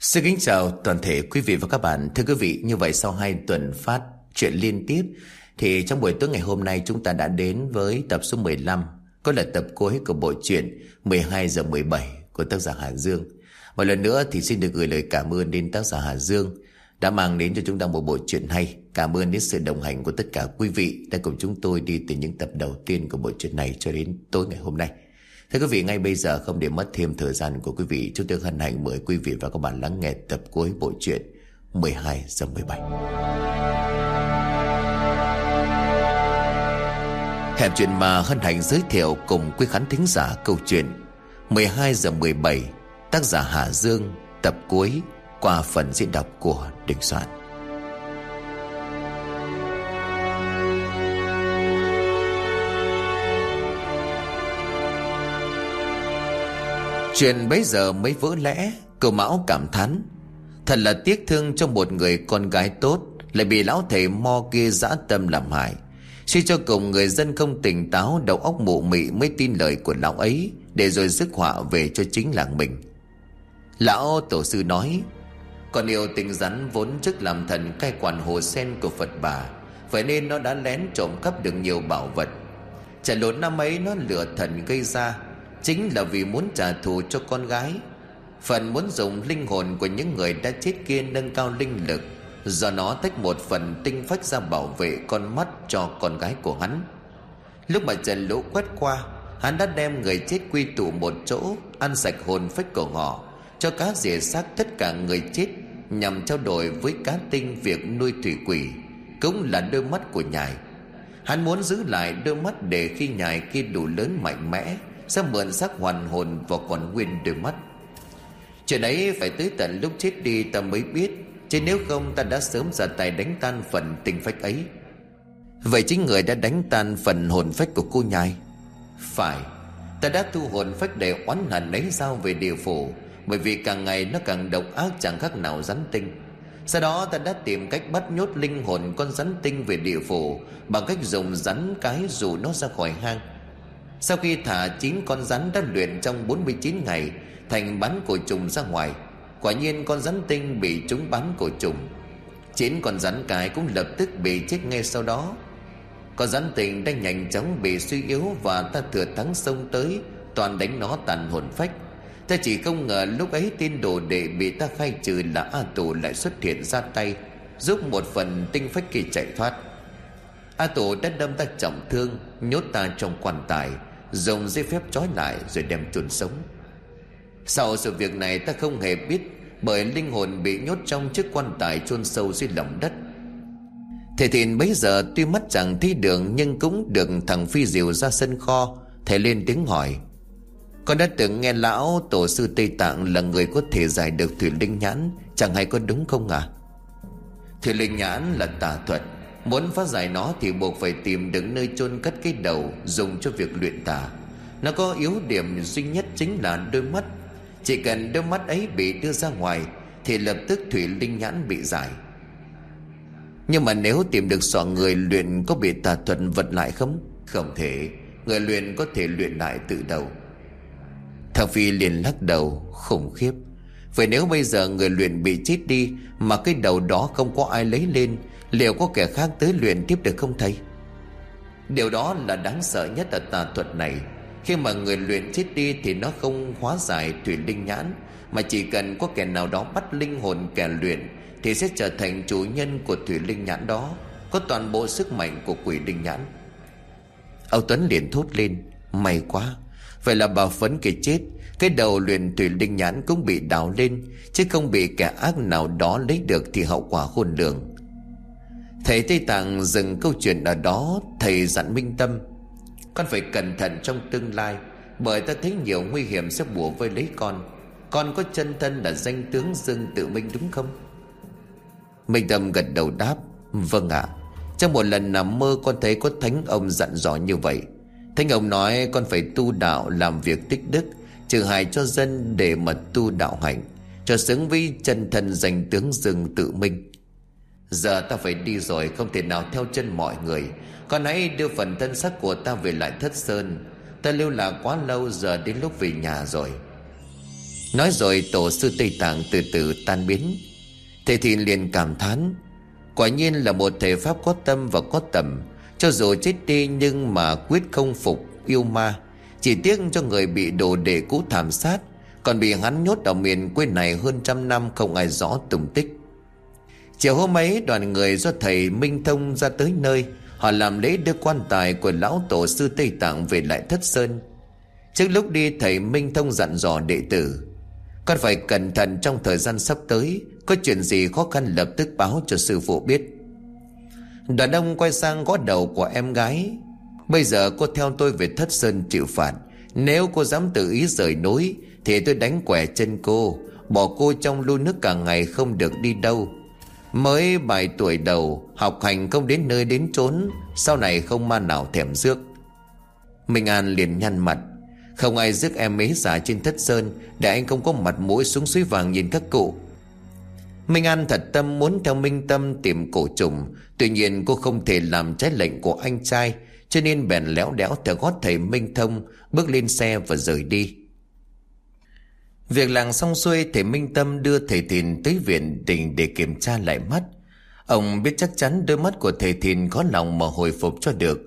Xin kính chào toàn thể quý vị và các bạn. Thưa quý vị, như vậy sau hai tuần phát chuyện liên tiếp thì trong buổi tối ngày hôm nay chúng ta đã đến với tập số 15 có là tập cuối của bộ truyện 12 giờ 17 của tác giả Hà Dương. Một lần nữa thì xin được gửi lời cảm ơn đến tác giả Hà Dương đã mang đến cho chúng ta một bộ truyện hay. Cảm ơn đến sự đồng hành của tất cả quý vị đã cùng chúng tôi đi từ những tập đầu tiên của bộ truyện này cho đến tối ngày hôm nay. Thưa quý vị, ngay bây giờ không để mất thêm thời gian của quý vị, chúng tôi hân hạnh mời quý vị và các bạn lắng nghe tập cuối bộ truyện 12 giờ 17. Hẻm chuyện mà hân hạnh giới thiệu cùng quý khán thính giả câu chuyện 12 giờ 17 Tác giả Hà Dương Tập cuối qua phần diễn đọc của Đình Soạn Chuyện bấy giờ mới vỡ lẽ Cậu Mão cảm thán. Thật là tiếc thương cho một người con gái tốt, Lại bị lão thầy mo kia dã tâm làm hại. Suy cho cùng người dân không tỉnh táo, Đầu óc mụ mị mới tin lời của lão ấy, Để rồi rước họa về cho chính làng mình. Lão tổ sư nói, Còn yêu tình rắn vốn chức làm thần cai quản hồ sen của Phật bà, Vậy nên nó đã lén trộm cắp được nhiều bảo vật. Trận lột năm ấy nó lừa thần gây ra Chính là vì muốn trả thù cho con gái. Phần muốn dùng linh hồn của những người đã chết kia nâng cao linh lực. Do nó tách một phần tinh phách ra bảo vệ con mắt cho con gái của hắn. Lúc mà trận lũ quét qua, Hắn đã đem người chết quy tụ một chỗ, Ăn sạch hồn phách của họ, Cho cá rỉa xác tất cả người chết, Nhằm trao đổi với cá tinh việc nuôi thủy quỷ, Cũng là đôi mắt của nhài. Hắn muốn giữ lại đôi mắt để khi nhài kia đủ lớn mạnh mẽ sẽ mượn xác hoàn hồn và còn nguyên đôi mắt. Chuyện ấy phải tới tận lúc chết đi ta mới biết, Chứ nếu không ta đã sớm ra tay đánh tan phần tình phách ấy. Vậy chính người đã đánh tan phần hồn phách của cô nhai. Phải, Ta đã thu hồn phách để oán hận lấy sao về địa phủ, Bởi vì càng ngày nó càng độc ác chẳng khác nào rắn tinh. Sau đó ta đã tìm cách bắt nhốt linh hồn con rắn tinh về địa phủ Bằng cách dùng rắn cái dù nó ra khỏi hang sau khi thả chín con rắn đã luyện trong 49 ngày, Thành bắn cổ trùng ra ngoài. Quả nhiên con rắn tinh bị chúng bắn cổ trùng. Chín con rắn cái cũng lập tức bị chết ngay sau đó. Con rắn tinh đang nhanh chóng bị suy yếu Và ta thừa thắng xông tới, Toàn đánh nó tàn hồn phách. Ta chỉ không ngờ lúc ấy tin đồ đệ bị ta khai trừ là A Tù lại xuất hiện ra tay, Giúp một phần tinh phách kỳ chạy thoát. A Tù đã đâm ta trọng thương, Nhốt ta trong quan tài. Dùng dây phép trói lại rồi đem chôn sống. Sau sự việc này, ta không hề biết Bởi linh hồn bị nhốt trong chiếc quan tài chôn sâu dưới lòng đất. Thầy Thìn bấy giờ tuy mắt chẳng thấy đường, Nhưng cũng được thằng Phi diều ra sân kho, Thầy lên tiếng hỏi. Con đã từng nghe lão tổ sư Tây Tạng Là người có thể giải được thủy linh nhãn, Chẳng hay có đúng không à Thủy linh nhãn là tà thuật. Muốn phá giải nó thì buộc phải tìm được nơi chôn cất cái đầu Dùng cho việc luyện tà. Nó có yếu điểm duy nhất chính là đôi mắt. Chỉ cần đôi mắt ấy bị đưa ra ngoài, Thì lập tức thủy linh nhãn bị giải. Nhưng mà nếu tìm được sọ người luyện có bị tà thuật vật lại không? Không thể. Người luyện có thể luyện lại tự đầu. Thằng Phi liền lắc đầu, khủng khiếp. Vậy nếu bây giờ người luyện bị chết đi, Mà cái đầu đó không có ai lấy lên Liệu có kẻ khác tới luyện tiếp được không thầy? Điều đó là đáng sợ nhất ở tà thuật này. Khi mà người luyện chết đi Thì nó không hóa giải thủy linh nhãn, Mà chỉ cần có kẻ nào đó bắt linh hồn kẻ luyện Thì sẽ trở thành chủ nhân của thủy linh nhãn đó, Có toàn bộ sức mạnh của quỷ linh nhãn. Âu Tuấn liền thốt lên, May quá, Vậy là bà Phấn kể chết, Cái đầu luyện thủy linh nhãn cũng bị đào lên, Chứ không bị kẻ ác nào đó lấy được Thì hậu quả khôn lường. Thầy Tây Tạng dừng câu chuyện ở đó, Thầy dặn minh tâm, Con phải cẩn thận trong tương lai, Bởi ta thấy nhiều nguy hiểm sẽ bùa vây lấy con. Con có chân thân là danh tướng Dương Tự Minh đúng không? Minh Tâm gật đầu đáp Vâng ạ. Trong một lần nằm mơ, con thấy có thánh ông dặn dò như vậy. Thánh ông nói con phải tu đạo làm việc tích đức, Trừ hại cho dân để mà tu đạo hạnh, Cho xứng với chân thân danh tướng Dương Tự Minh. Giờ ta phải đi rồi, Không thể nào theo chân mọi người. Con hãy đưa phần thân xác của ta về lại thất sơn. Ta lưu lạc quá lâu, Giờ đến lúc về nhà rồi. Nói rồi, tổ sư Tây Tạng từ từ tan biến. Thầy Thìn liền cảm thán, Quả nhiên là một thể pháp có tâm và có tầm. Cho dù chết đi nhưng mà quyết không phục yêu ma. Chỉ tiếc cho người bị đồ đệ cũ thảm sát, Còn bị hắn nhốt ở miền quê này hơn trăm năm không ai rõ tùng tích. Chiều hôm ấy, đoàn người do thầy Minh Thông ra tới nơi. Họ làm lễ đưa quan tài của lão tổ sư Tây Tạng về lại thất sơn. Trước lúc đi, thầy Minh Thông dặn dò đệ tử, Con phải cẩn thận trong thời gian sắp tới, Có chuyện gì khó khăn lập tức báo cho sư phụ biết. Đoàn ông quay sang gõ đầu của em gái, Bây giờ cô theo tôi về thất sơn chịu phạt. Nếu cô dám tự ý rời núi, Thì tôi đánh quẻ chân cô, Bỏ cô trong lu nước cả ngày không được đi đâu. Mới vài tuổi đầu, Học hành không đến nơi đến chốn, Sau này không ma nào thèm rước. Minh An liền nhăn mặt. Không ai rước em ấy giả trên thất sơn, Để anh không có mặt mũi xuống suối vàng nhìn các cụ. Minh An thật tâm muốn theo Minh Tâm tìm cổ trùng, Tuy nhiên cô không thể làm trái lệnh của anh trai, Cho nên bèn léo đẽo theo gót thầy Minh Thông, Bước lên xe và rời đi. Việc làng xong xuôi, thầy Minh Tâm đưa thầy Thìn tới viện tỉnh để kiểm tra lại mắt. Ông biết chắc chắn đôi mắt của thầy Thìn có lòng mà hồi phục cho được.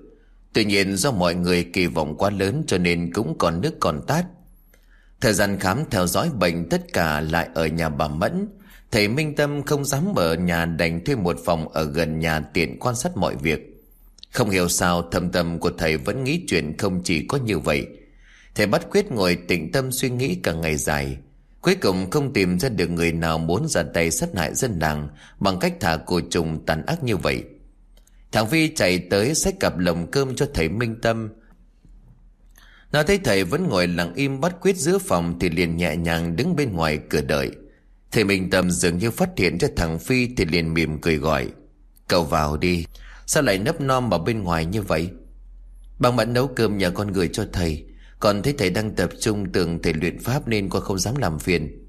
Tuy nhiên do mọi người kỳ vọng quá lớn cho nên cũng còn nước còn tát. Thời gian khám theo dõi bệnh tất cả lại ở nhà bà Mẫn. Thầy Minh Tâm không dám ở nhà đành thuê một phòng ở gần nhà tiện quan sát mọi việc. Không hiểu sao thâm tâm của thầy vẫn nghĩ chuyện không chỉ có như vậy. Thầy bắt quyết ngồi tĩnh tâm suy nghĩ cả ngày dài. Cuối cùng không tìm ra được người nào muốn ra tay sát hại dân làng Bằng cách thả cổ trùng tàn ác như vậy. Thằng Vi chạy tới xách cặp lồng cơm cho thầy Minh Tâm. Nó thấy thầy vẫn ngồi lặng im bắt quyết giữa phòng Thì liền nhẹ nhàng đứng bên ngoài cửa đợi. Thầy Minh Tâm dường như phát hiện ra thằng Phi Thì liền mỉm cười gọi, Cậu vào đi, Sao lại nấp nom ở bên ngoài như vậy? Bằng bạn nấu cơm nhà con gửi cho thầy còn thấy thầy đang tập trung tưởng thầy luyện pháp nên con không dám làm phiền.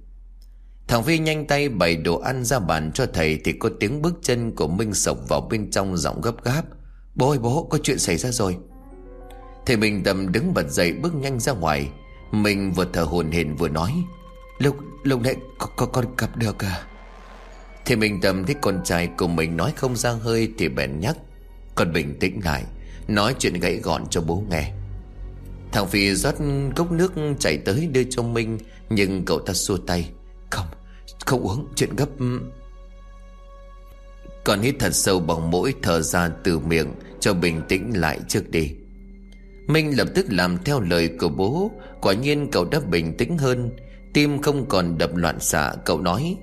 Thằng Phi nhanh tay bày đồ ăn ra bàn cho thầy Thì có tiếng bước chân của Minh sộc vào bên trong giọng gấp gáp. Bố ơi bố có chuyện xảy ra rồi. Thầy Minh Tâm đứng bật dậy bước nhanh ra ngoài. Mình vừa thở hồn hển vừa nói Lúc lúc nãy con, con, con gặp được à? Thầy Minh Tâm thấy con trai của mình nói không ra hơi Thì bèn nhắc. Con bình tĩnh lại Nói chuyện gãy gọn cho bố nghe. Thằng Phi rót cốc nước chảy tới đưa cho Minh Nhưng cậu ta xua tay. Không, không uống, chuyện gấp. Còn hít thật sâu bằng mũi thở ra từ miệng Cho bình tĩnh lại trước đi. Minh lập tức làm theo lời của bố. Quả nhiên cậu đã bình tĩnh hơn. Tim không còn đập loạn xạ Cậu nói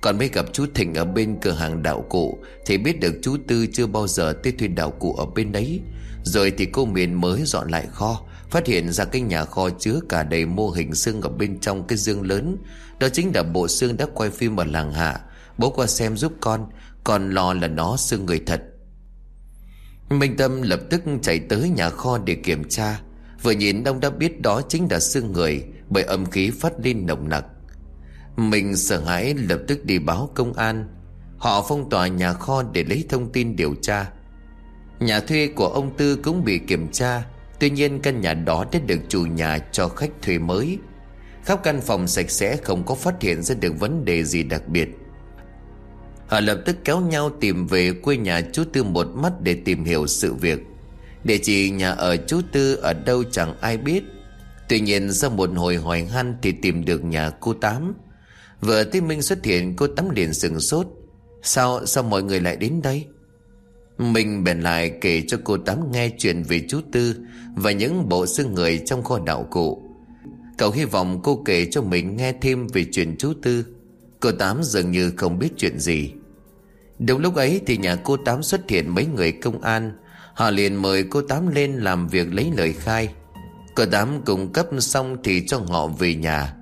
Còn mới gặp chú Thịnh ở bên cửa hàng đạo cụ Thì biết được chú Tư chưa bao giờ tới thuê đạo cụ ở bên đấy. Rồi thì cô Miền mới dọn lại kho Phát hiện ra cái nhà kho chứa cả đầy mô hình xương ở bên trong cái dương lớn. Đó chính là bộ xương đã quay phim ở làng hạ. Bố qua xem giúp con, Còn lo là nó xương người thật. Minh Tâm lập tức chạy tới nhà kho để kiểm tra. Vừa nhìn ông đã biết đó chính là xương người, Bởi âm khí phát lên nồng nặc. Mình sợ hãi lập tức đi báo công an. Họ phong tỏa nhà kho để lấy thông tin điều tra. Nhà thuê của ông Tư cũng bị kiểm tra. Tuy nhiên căn nhà đó đã được chủ nhà cho khách thuê mới. Khắp căn phòng sạch sẽ không có phát hiện ra được vấn đề gì đặc biệt. Họ lập tức kéo nhau tìm về quê nhà chú Tư một mắt để tìm hiểu sự việc. Địa chỉ nhà ở chú Tư ở đâu chẳng ai biết. Tuy nhiên sau một hồi hỏi han thì tìm được nhà cô Tám. Vừa thấy Minh xuất hiện cô Tám liền sừng sốt. Sao, sao mọi người lại đến đây? Mình bèn lại kể cho cô Tám nghe chuyện về chú Tư Và những bộ xương người trong kho đạo cụ. Cậu hy vọng cô kể cho mình nghe thêm về chuyện chú Tư. Cô Tám dường như không biết chuyện gì. Đúng lúc ấy thì nhà cô Tám xuất hiện mấy người công an. Họ liền mời cô Tám lên làm việc lấy lời khai. Cô Tám cung cấp xong thì cho họ về nhà.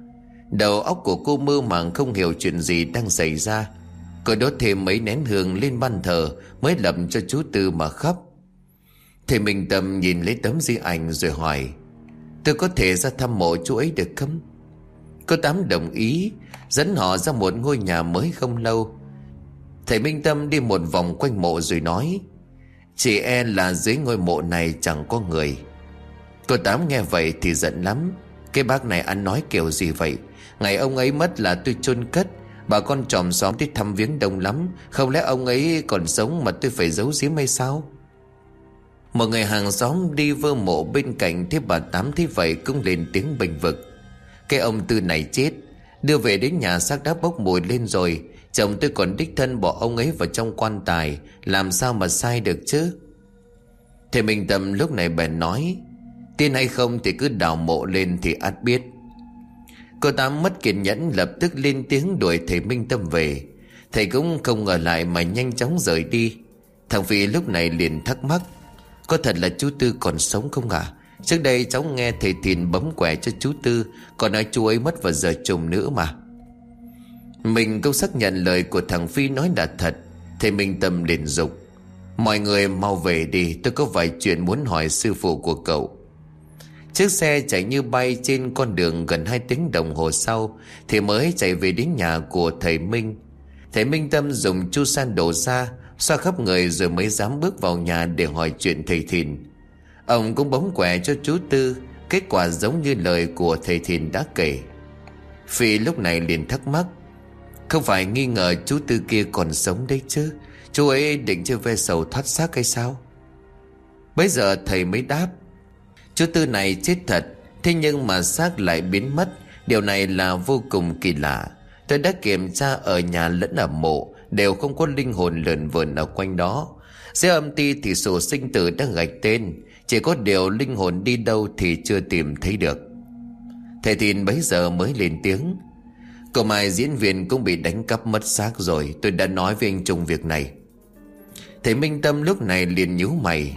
Đầu óc của cô mơ màng không hiểu chuyện gì đang xảy ra. Cô đốt thêm mấy nén hương lên ban thờ Mới lập cho chú Tư mà khóc. Thầy Minh Tâm nhìn lấy tấm di ảnh rồi hỏi, Tôi có thể ra thăm mộ chú ấy được không? Cô Tám đồng ý, Dẫn họ ra một ngôi nhà mới không lâu. Thầy Minh Tâm đi một vòng quanh mộ rồi nói Chỉ e là dưới ngôi mộ này chẳng có người. Cô Tám nghe vậy thì giận lắm, Cái bác này ăn nói kiểu gì vậy? Ngày ông ấy mất là tôi chôn cất Bà con tròm xóm đi thăm viếng đông lắm. Không lẽ ông ấy còn sống mà tôi phải giấu giếm hay sao? Một người hàng xóm đi vơ mộ bên cạnh Thế bà Tám thấy vậy cũng lên tiếng bình vực. Cái ông Tư này chết, Đưa về đến nhà xác đã bốc mùi lên rồi. Chồng tôi còn đích thân bỏ ông ấy vào trong quan tài. Làm sao mà sai được chứ? Thì mình Tâm lúc này bèn nói, Tin hay không thì cứ đào mộ lên thì át biết. Cô ta mất kiên nhẫn, lập tức lên tiếng đuổi thầy Minh Tâm về. Thầy cũng không ngờ lại mà nhanh chóng rời đi. Thằng Phi lúc này liền thắc mắc, Có thật là chú Tư còn sống không ạ? Trước đây cháu nghe thầy Thìn bấm quẻ cho chú Tư, Còn nói chú ấy mất vào giờ trùng nữa mà. Mình cũng xác nhận lời của thằng Phi nói là thật. Thầy Minh Tâm liền dục, Mọi người mau về đi, Tôi có vài chuyện muốn hỏi sư phụ của cậu. Chiếc xe chạy như bay trên con đường gần 2 tiếng đồng hồ sau Thì mới chạy về đến nhà của thầy Minh. Thầy Minh Tâm dùng chu san đổ ra, Xoa khắp người rồi mới dám bước vào nhà để hỏi chuyện thầy Thìn. Ông cũng bóng quẻ cho chú Tư, Kết quả giống như lời của thầy Thìn đã kể. Phi lúc này liền thắc mắc, Không phải nghi ngờ chú Tư kia còn sống đấy chứ? Chú ấy định chơi ve sầu thoát xác hay sao? Bây giờ thầy mới đáp Chú Tư này chết thật, Thế nhưng mà xác lại biến mất. Điều này là vô cùng kỳ lạ. Tôi đã kiểm tra ở nhà lẫn ở mộ, Đều không có linh hồn lợn vườn ở quanh đó. Dưới âm ti thì sổ sinh tử đã gạch tên. Chỉ có điều linh hồn đi đâu thì chưa tìm thấy được. Thầy Thìn bấy giờ mới lên tiếng. Cậu mai diễn viên cũng bị đánh cắp mất xác rồi. Tôi đã nói với anh Trung việc này. Thầy Minh Tâm lúc này liền nhíu mày.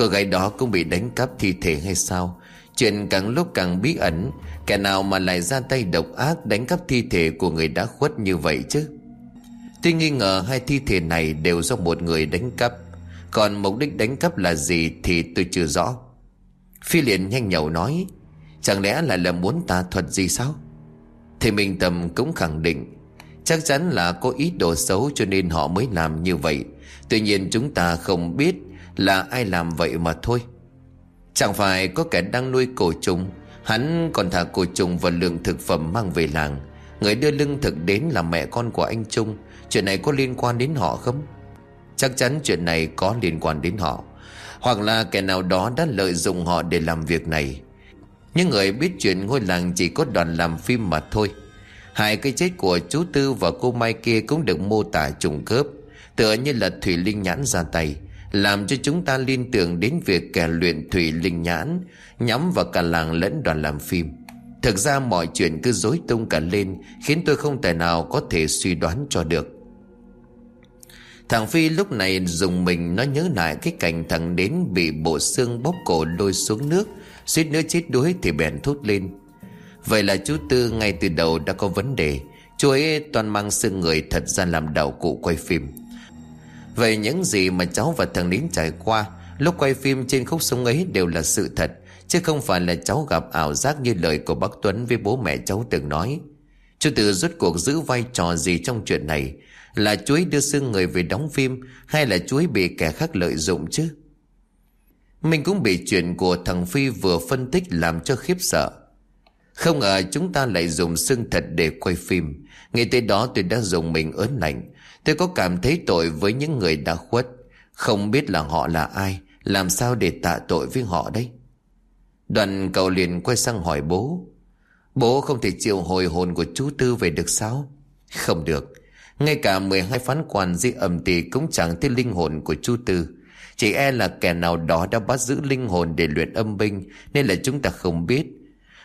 Cô gái đó cũng bị đánh cắp thi thể hay sao? Chuyện càng lúc càng bí ẩn, Kẻ nào mà lại ra tay độc ác Đánh cắp thi thể của người đã khuất như vậy chứ? Tuy nghi ngờ hai thi thể này Đều do một người đánh cắp, Còn mục đích đánh cắp là gì Thì tôi chưa rõ. Phi liền nhanh nhậu nói, Chẳng lẽ là là muốn tà thuật gì sao? Thì Minh Tâm cũng khẳng định, Chắc chắn là có ý đồ xấu cho nên họ mới làm như vậy. Tuy nhiên chúng ta không biết là ai làm vậy mà thôi? Chẳng phải có kẻ đang nuôi cổ trùng Hắn còn thả cổ trùng và lượng thực phẩm mang về làng. Người đưa lương thực đến là mẹ con của anh Trung. Chuyện này có liên quan đến họ không? Chắc chắn chuyện này có liên quan đến họ. Hoặc là kẻ nào đó đã lợi dụng họ để làm việc này. Những người biết chuyện ngôi làng chỉ có đoàn làm phim mà thôi. Hai cái chết của chú Tư và cô Mai kia cũng được mô tả trùng khớp, Tựa như là Thủy Linh nhãn ra tay làm cho chúng ta liên tưởng đến việc kẻ luyện thủy linh nhãn, nhắm vào cả làng lẫn đoàn làm phim. Thực ra mọi chuyện cứ dối tung cả lên, khiến tôi không tài nào có thể suy đoán cho được. Thằng phi lúc này dùng mình, nó nhớ lại cái cảnh thằng đến bị bộ xương bóp cổ lôi xuống nước, suýt nữa chết đuối thì bèn thốt lên. Vậy là chú tư ngay từ đầu đã có vấn đề, chú ấy toàn mang xương người thật ra làm đạo cụ quay phim. Vậy những gì mà cháu và thằng Nín trải qua, Lúc quay phim trên khúc sông ấy đều là sự thật, Chứ không phải là cháu gặp ảo giác như lời của bác Tuấn với bố mẹ cháu từng nói. Chú Từ rốt cuộc giữ vai trò gì trong chuyện này? Là chuối đưa xương người về đóng phim Hay là chuối bị kẻ khác lợi dụng chứ? Mình cũng bị chuyện của thằng Phi vừa phân tích làm cho khiếp sợ. Không ngờ chúng ta lại dùng xương thật để quay phim. Ngay tới đó tôi đã dùng mình ớn lạnh. Tôi có cảm thấy tội với những người đã khuất. Không biết là họ là ai, Làm sao để tạ tội với họ đây? Đoàn cậu liền quay sang hỏi bố. Bố không thể chịu hồi hồn của chú Tư về được sao? Không được. Ngay cả 12 phán quan di ẩm tỷ Cũng chẳng thấy linh hồn của chú Tư. Chỉ e là kẻ nào đó đã bắt giữ linh hồn để luyện âm binh, Nên là chúng ta không biết.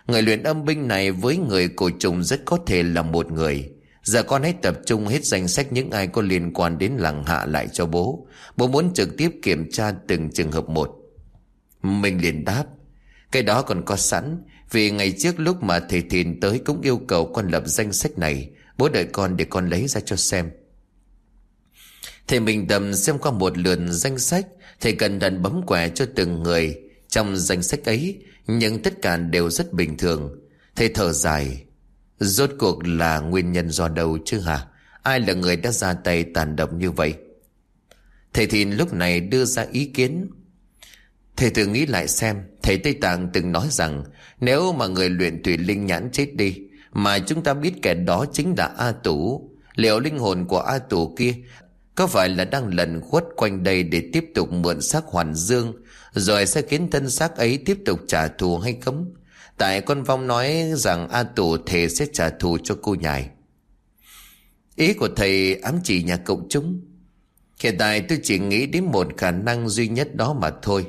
Người luyện âm binh này với người cổ trùng rất có thể là một người. Giờ con hãy tập trung hết danh sách những ai có liên quan đến làng hạ lại cho bố. Bố muốn trực tiếp kiểm tra từng trường hợp một. Mình liền đáp. Cái đó còn có sẵn. Vì ngày trước lúc mà thầy Thìn tới cũng yêu cầu con lập danh sách này. Bố đợi con để con lấy ra cho xem. Thầy mình tầm xem qua một lượt danh sách. Thầy cần đặt bấm quẻ cho từng người. Trong danh sách ấy, nhưng tất cả đều rất bình thường. Thầy thở dài. Rốt cuộc là nguyên nhân do đâu chứ hả? Ai là người đã ra tay tàn độc như vậy? Thầy Thìn lúc này đưa ra ý kiến. Thầy thử nghĩ lại xem, Thầy Tây Tạng từng nói rằng, Nếu mà người luyện thủy linh nhãn chết đi, Mà chúng ta biết kẻ đó chính là A Tủ, Liệu linh hồn của A Tủ kia Có phải là đang lần khuất quanh đây Để tiếp tục mượn xác hoàn dương, Rồi sẽ khiến thân xác ấy tiếp tục trả thù hay không? Tại con vong nói rằng A Tù thề sẽ trả thù cho cô nhài. Ý của thầy ám chỉ nhà cộng chúng. Hiện tại tôi chỉ nghĩ đến một khả năng duy nhất đó mà thôi.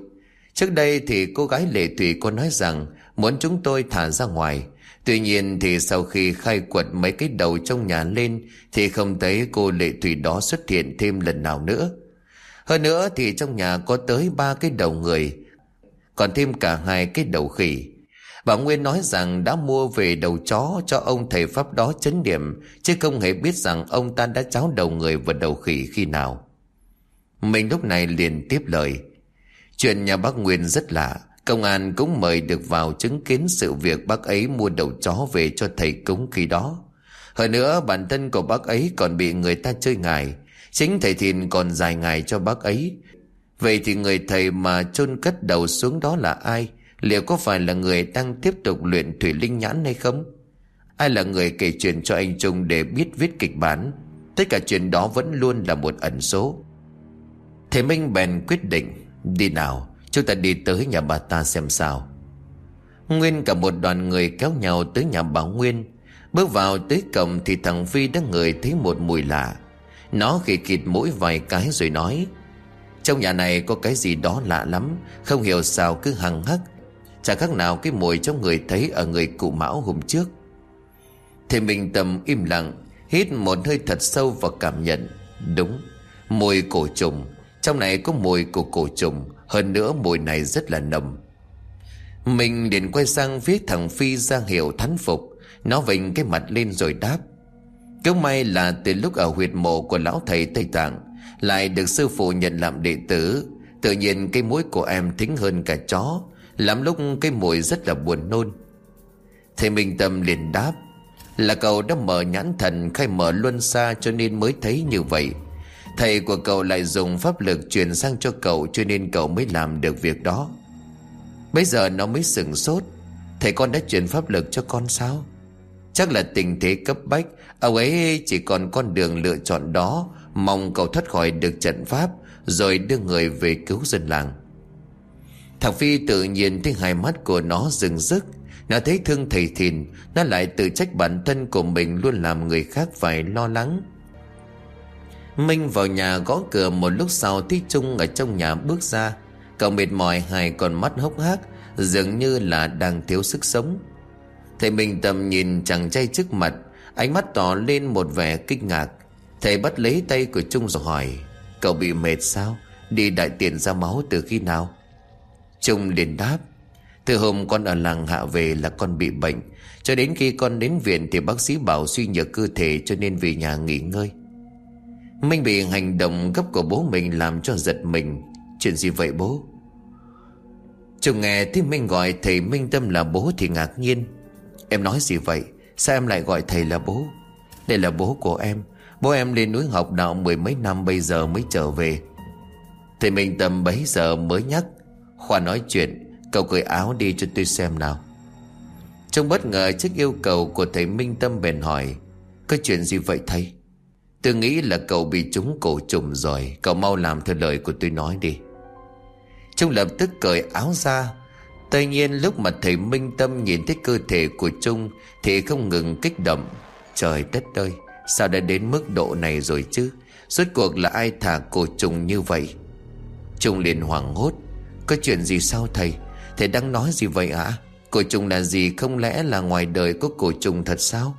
Trước đây thì cô gái Lệ Thủy có nói rằng Muốn chúng tôi thả ra ngoài. Tuy nhiên thì sau khi khai quật mấy cái đầu trong nhà lên Thì không thấy cô Lệ Thủy đó xuất hiện thêm lần nào nữa. Hơn nữa thì trong nhà có tới ba cái đầu người, Còn thêm cả hai cái đầu khỉ. Bà Nguyên nói rằng đã mua về đầu chó cho ông thầy Pháp đó chấn điểm Chứ không hề biết rằng ông ta đã cháo đầu người và đầu khỉ khi nào Mình lúc này liền tiếp lời Chuyện nhà bác Nguyên rất lạ, Công an cũng mời được vào chứng kiến sự việc bác ấy mua đầu chó về cho thầy cúng khi đó. Hơn nữa, bản thân của bác ấy còn bị người ta chơi ngài. Chính thầy Thìn còn dài ngài cho bác ấy. Vậy thì người thầy mà chôn cất đầu xuống đó là ai? Liệu có phải là người đang tiếp tục luyện thủy linh nhãn hay không? Ai là người kể chuyện cho anh Trung để biết viết kịch bản? Tất cả chuyện đó vẫn luôn là một ẩn số. thế Minh bèn quyết định, Đi nào, Chúng ta đi tới nhà bà ta xem sao Nguyên cả một đoàn người kéo nhau tới nhà bà Nguyên Bước vào tới cổng thì thằng Phi đã ngửi thấy một mùi lạ Nó khỉ kịt mũi vài cái rồi nói, Trong nhà này có cái gì đó lạ lắm, Không hiểu sao cứ hằng hắc Chả khác nào cái mùi trong người thấy ở người cụ mão hôm trước. Thì mình tầm im lặng, Hít một hơi thật sâu và cảm nhận. Đúng, Mùi cổ trùng. Trong này có mùi của cổ trùng, hơn nữa mùi này rất là nồng. Mình liền quay sang phía thằng Phi ra hiệu thán phục. Nó vịnh cái mặt lên rồi đáp. Cứ may là từ lúc ở huyệt mộ của lão thầy Tây Tạng, Lại được sư phụ nhận làm đệ tử. Tự nhiên cái mũi của em thính hơn cả chó. Lắm lúc cái mùi rất là buồn nôn. Thầy Minh Tâm liền đáp, Là cậu đã mở nhãn thần khai mở luân xa cho nên mới thấy như vậy. Thầy của cậu lại dùng pháp lực truyền sang cho cậu Cho nên cậu mới làm được việc đó. Bây giờ nó mới sửng sốt. Thầy con đã truyền pháp lực cho con sao? Chắc là tình thế cấp bách, Ông ấy chỉ còn con đường lựa chọn đó, Mong cậu thoát khỏi được trận pháp, Rồi đưa người về cứu dân làng. Thằng Phi tự nhiên thấy hai mắt của nó dừng rức Nó thấy thương thầy thìn, Nó lại tự trách bản thân của mình Luôn làm người khác phải lo lắng. Minh vào nhà gõ cửa một lúc sau Thích Trung ở trong nhà bước ra. Cậu mệt mỏi, hai con mắt hốc hác, Dường như là đang thiếu sức sống. Thầy Minh tầm nhìn chàng trai trước mặt, Ánh mắt tỏ lên một vẻ kinh ngạc. Thầy bắt lấy tay của Trung rồi hỏi, Cậu bị mệt sao? Đi đại tiện ra máu từ khi nào? Trung liền đáp, Từ hôm con ở làng hạ về là con bị bệnh, Cho đến khi con đến viện Thì bác sĩ bảo suy nhược cơ thể Cho nên về nhà nghỉ ngơi. Minh bị hành động gấp của bố mình làm cho giật mình. Chuyện gì vậy bố? Chồng nghe thấy Minh gọi thầy Minh Tâm là bố thì ngạc nhiên. Em nói gì vậy? Sao em lại gọi thầy là bố? Đây là bố của em. Bố em lên núi học đạo mười mấy năm bây giờ mới trở về. Thầy Minh Tâm bấy giờ mới nhắc Khoa nói chuyện, Cậu cởi áo đi cho tôi xem nào. Trong bất ngờ trước yêu cầu của thầy Minh Tâm bèn hỏi, Có chuyện gì vậy thầy? Tôi nghĩ là cậu bị trúng cổ trùng rồi, Cậu mau làm theo lời của tôi nói đi. Trung lập tức cởi áo ra, Tuy nhiên lúc mà thầy Minh Tâm nhìn thấy cơ thể của Trung Thì không ngừng kích động. Trời đất ơi, Sao đã đến mức độ này rồi chứ? Suốt cuộc là ai thả cổ trùng như vậy? Trung liền hoảng hốt. Có chuyện gì sao thầy? Thầy đang nói gì vậy ạ? Cổ trùng là gì? Không lẽ là ngoài đời có cổ trùng thật sao?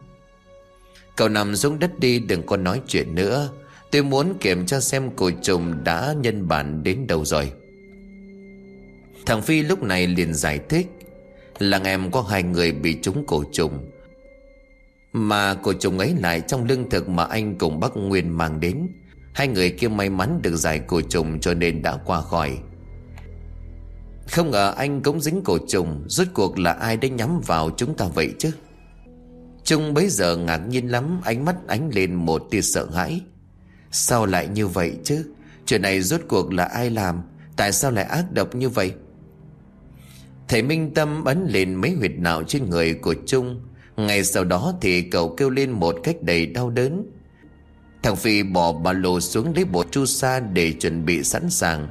Cậu nằm xuống đất đi, đừng có nói chuyện nữa. Tôi muốn kiểm tra xem cổ trùng đã nhân bản đến đâu rồi. Thằng Phi lúc này liền giải thích. Làng em có hai người bị trúng cổ trùng. Mà cổ trùng ấy lại trong lương thực mà anh cùng bác Nguyên mang đến. Hai người kia may mắn được giải cổ trùng cho nên đã qua khỏi. Không ngờ anh cũng dính cổ trùng, Rốt cuộc là ai đã nhắm vào chúng ta vậy chứ? Trung bấy giờ ngạc nhiên lắm, Ánh mắt ánh lên một tia sợ hãi. Sao lại như vậy chứ? Chuyện này rốt cuộc là ai làm? Tại sao lại ác độc như vậy? Thầy Minh Tâm ấn lên mấy huyệt nào trên người của Trung. Ngay sau đó thì cậu kêu lên một cách đầy đau đớn. Thằng Phi bỏ ba lô xuống lấy bộ chu sa để chuẩn bị sẵn sàng.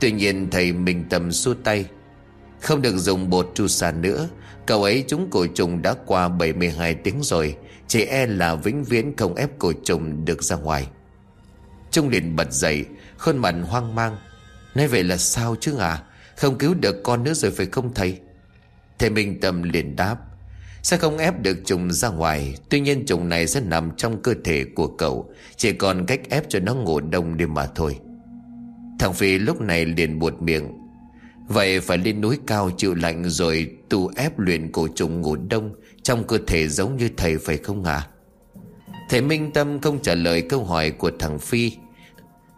Tuy nhiên thầy mình tầm xua tay. Không được dùng bột chu sa nữa. Cậu ấy chúng cổ trùng đã qua 72 tiếng rồi. Chỉ e là vĩnh viễn không ép cổ trùng được ra ngoài. Trung liền bật dậy, Khuôn mặt hoang mang. Nói vậy là sao chứ à? Không cứu được con nữa rồi phải không thầy? Thầy Minh Tâm liền đáp. Sẽ không ép được trùng ra ngoài. Tuy nhiên trùng này sẽ nằm trong cơ thể của cậu. Chỉ còn cách ép cho nó ngủ đông đi mà thôi. Thằng Phi lúc này liền buột miệng. Vậy phải lên núi cao chịu lạnh rồi tu ép luyện cổ trùng ngủ đông, Trong cơ thể giống như thầy phải không à Thầy Minh Tâm không trả lời câu hỏi của thằng Phi.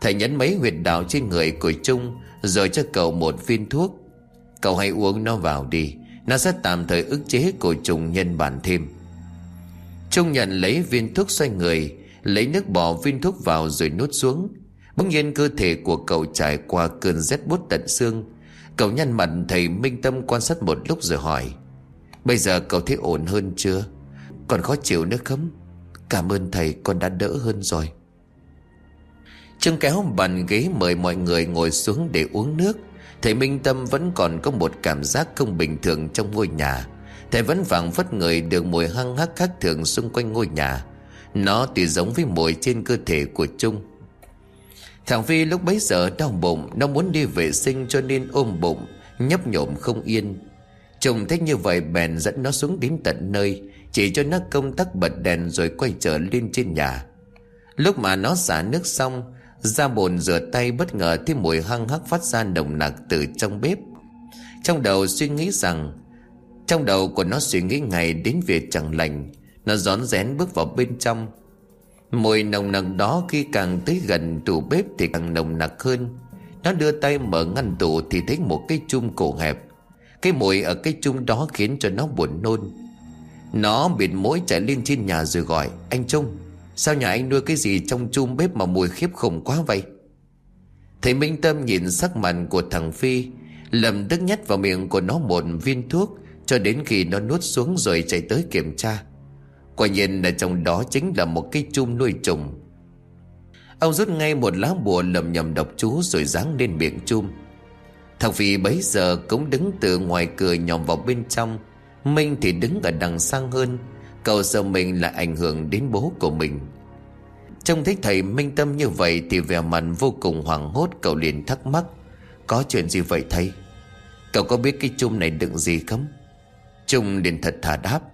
Thầy nhấn mấy huyệt đạo trên người của Trung Rồi cho cậu một viên thuốc. Cậu hãy uống nó vào đi, Nó sẽ tạm thời ức chế cổ trùng nhân bản thêm. Trung nhận lấy viên thuốc xoay người, Lấy nước bỏ viên thuốc vào rồi nuốt xuống. Bỗng nhiên cơ thể của cậu trải qua cơn rét bút tận xương. Cậu nhăn mặt thầy Minh Tâm quan sát một lúc rồi hỏi, Bây giờ cậu thấy ổn hơn chưa? Còn khó chịu nữa không? Cảm ơn thầy, con đã đỡ hơn rồi. Trương kéo bàn ghế mời mọi người ngồi xuống để uống nước. Thầy Minh Tâm vẫn còn có một cảm giác không bình thường trong ngôi nhà. Thầy vẫn vàng vất người được mùi hăng hắc khác thường xung quanh ngôi nhà. Nó tùy giống với mùi trên cơ thể của Trung. Thằng Phi lúc bấy giờ đau bụng, Nó muốn đi vệ sinh cho nên ôm bụng, Nhấp nhổm không yên. Trông thấy như vậy, bèn dẫn nó xuống đến tận nơi, Chỉ cho nó công tắc bật đèn rồi quay trở lên trên nhà. Lúc mà nó xả nước xong ra bồn rửa tay bất ngờ thấy mùi hăng hắc phát ra nồng nặc từ trong bếp. Trong đầu suy nghĩ rằng, Trong đầu của nó suy nghĩ ngày đến việc chẳng lành, Nó rón rén bước vào bên trong. Mùi nồng nặc đó khi càng tới gần tủ bếp thì càng nồng nặc hơn. Nó đưa tay mở ngăn tủ thì thấy một cái chum cổ hẹp. Cái mùi ở cái chum đó khiến cho nó buồn nôn. Nó bịt mũi chạy lên trên nhà rồi gọi, Anh Trung, Sao nhà anh nuôi cái gì trong chum bếp mà mùi khiếp khủng quá vậy? Thầy Minh Tâm nhìn sắc mặt của thằng Phi, Lầm tức nhét vào miệng của nó một viên thuốc Cho đến khi nó nuốt xuống rồi chạy tới kiểm tra. Quả nhiên là trong đó chính là một cái chum nuôi trùng. Ông rút ngay một lá bùa lầm nhầm độc chú rồi giáng lên miệng chum. Thằng Phi bấy giờ cũng đứng từ ngoài cửa nhòm vào bên trong. Minh thì đứng ở đằng sang hơn. Cậu sợ mình lại ảnh hưởng đến bố của mình. Trông thấy thầy minh tâm như vậy Thì vẻ mặt vô cùng hoảng hốt, Cậu liền thắc mắc, Có chuyện gì vậy thầy? Cậu có biết cái chum này đựng gì không? Trung liền thật thà đáp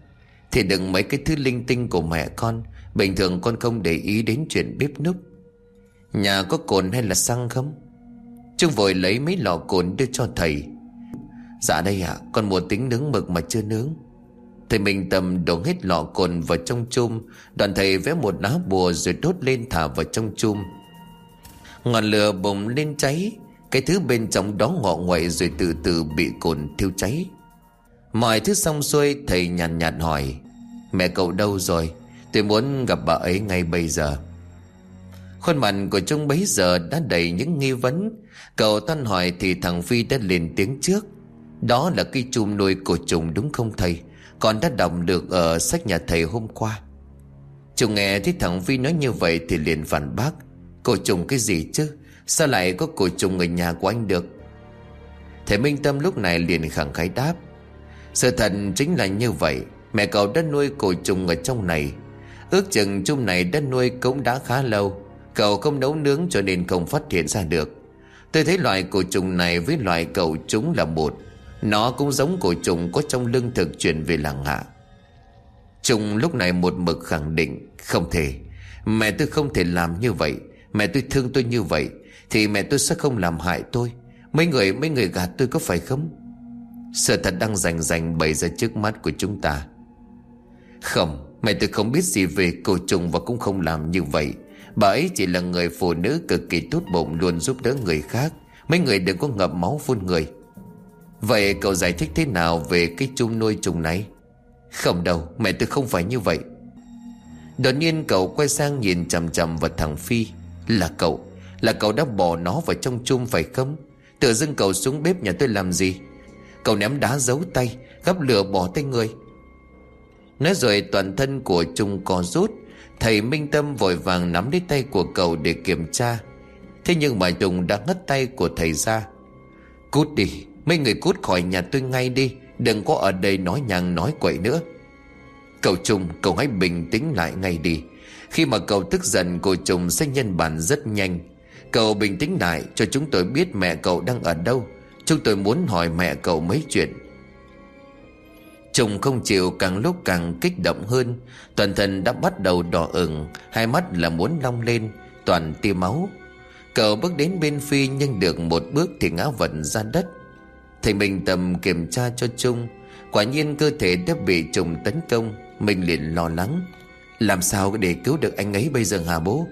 thì đừng mấy cái thứ linh tinh của mẹ con. Bình thường con không để ý đến chuyện bếp núc. Nhà có cồn hay là xăng không? Trương vội lấy mấy lọ cồn đưa cho thầy. Dạ đây ạ à, Con muốn tính nướng mực mà chưa nướng. Thầy mình tầm đổ hết lọ cồn vào trong chum. Đoàn thầy vẽ một lá bùa rồi đốt lên thả vào trong chum. Ngọn lửa bùng lên cháy. Cái thứ bên trong đó ngọ nguậy rồi từ từ bị cồn thiêu cháy. Mọi thứ xong xuôi thầy nhàn nhạt, nhạt hỏi Mẹ cậu đâu rồi? Tôi muốn gặp bà ấy ngay bây giờ. Khuôn mặt của Trung bấy giờ đã đầy những nghi vấn. Cậu toan hỏi thì thằng Phi đã lên tiếng trước. Đó là cái chum nuôi của trùng đúng không thầy? Con đã đọc được ở sách nhà thầy hôm qua. Trung nghe thấy thằng phi nói như vậy Thì liền phản bác Cổ trùng cái gì chứ? Sao lại có cổ trùng ở nhà của anh được? Thầy Minh Tâm lúc này liền khẳng khái đáp sự thật chính là như vậy. Mẹ cậu đã nuôi cổ trùng ở trong này. Ước chừng chung này đã nuôi cũng đã khá lâu. Cậu không nấu nướng cho nên không phát hiện ra được. Tôi thấy loại cổ trùng này với loại cậu chúng là một. Nó cũng giống cổ trùng có trong lương thực chuyển về làng hạ. Trùng lúc này một mực khẳng định, Không thể. Mẹ tôi không thể làm như vậy. Mẹ tôi thương tôi như vậy, Thì mẹ tôi sẽ không làm hại tôi. Mấy người mấy người gạt tôi có phải không? Sự thật đang rành rành bày ra trước mắt của chúng ta. Không, Mẹ tôi không biết gì về cổ trùng Và cũng không làm như vậy. Bà ấy chỉ là người phụ nữ cực kỳ tốt bụng Luôn giúp đỡ người khác. Mấy người đừng có ngập máu phun người. Vậy cậu giải thích thế nào về cái chung nuôi trùng này? Không đâu, Mẹ tôi không phải như vậy. Đột nhiên cậu quay sang nhìn chằm chằm vào thằng Phi. Là cậu Là cậu đã bỏ nó vào trong chung phải không? Tự dưng cậu xuống bếp nhà tôi làm gì? Cậu ném đá giấu tay, Gắp lửa bỏ tay người. Nói rồi toàn thân của Trung có rút, Thầy Minh Tâm vội vàng nắm lấy tay của cậu để kiểm tra. Thế nhưng mà Trung đã ngất tay của thầy ra. Cút đi, Mấy người cút khỏi nhà tôi ngay đi, Đừng có ở đây nói nhàng nói quậy nữa. Cậu Trung, cậu hãy bình tĩnh lại ngay đi. Khi mà cậu tức giận, Cô Trung sẽ nhân bản rất nhanh. Cậu bình tĩnh lại, cho chúng tôi biết mẹ cậu đang ở đâu. Chúng tôi muốn hỏi mẹ cậu mấy chuyện. Trùng không chịu càng lúc càng kích động hơn, Toàn thân đã bắt đầu đỏ ửng, Hai mắt là muốn long lên, Toàn tia máu. Cậu bước đến bên Phi nhưng được một bước thì ngã vật ra đất. Thầy mình tầm kiểm tra cho Trung, Quả nhiên cơ thể đã bị trùng tấn công, Mình liền lo lắng. Làm sao để cứu được anh ấy bây giờ hả bố?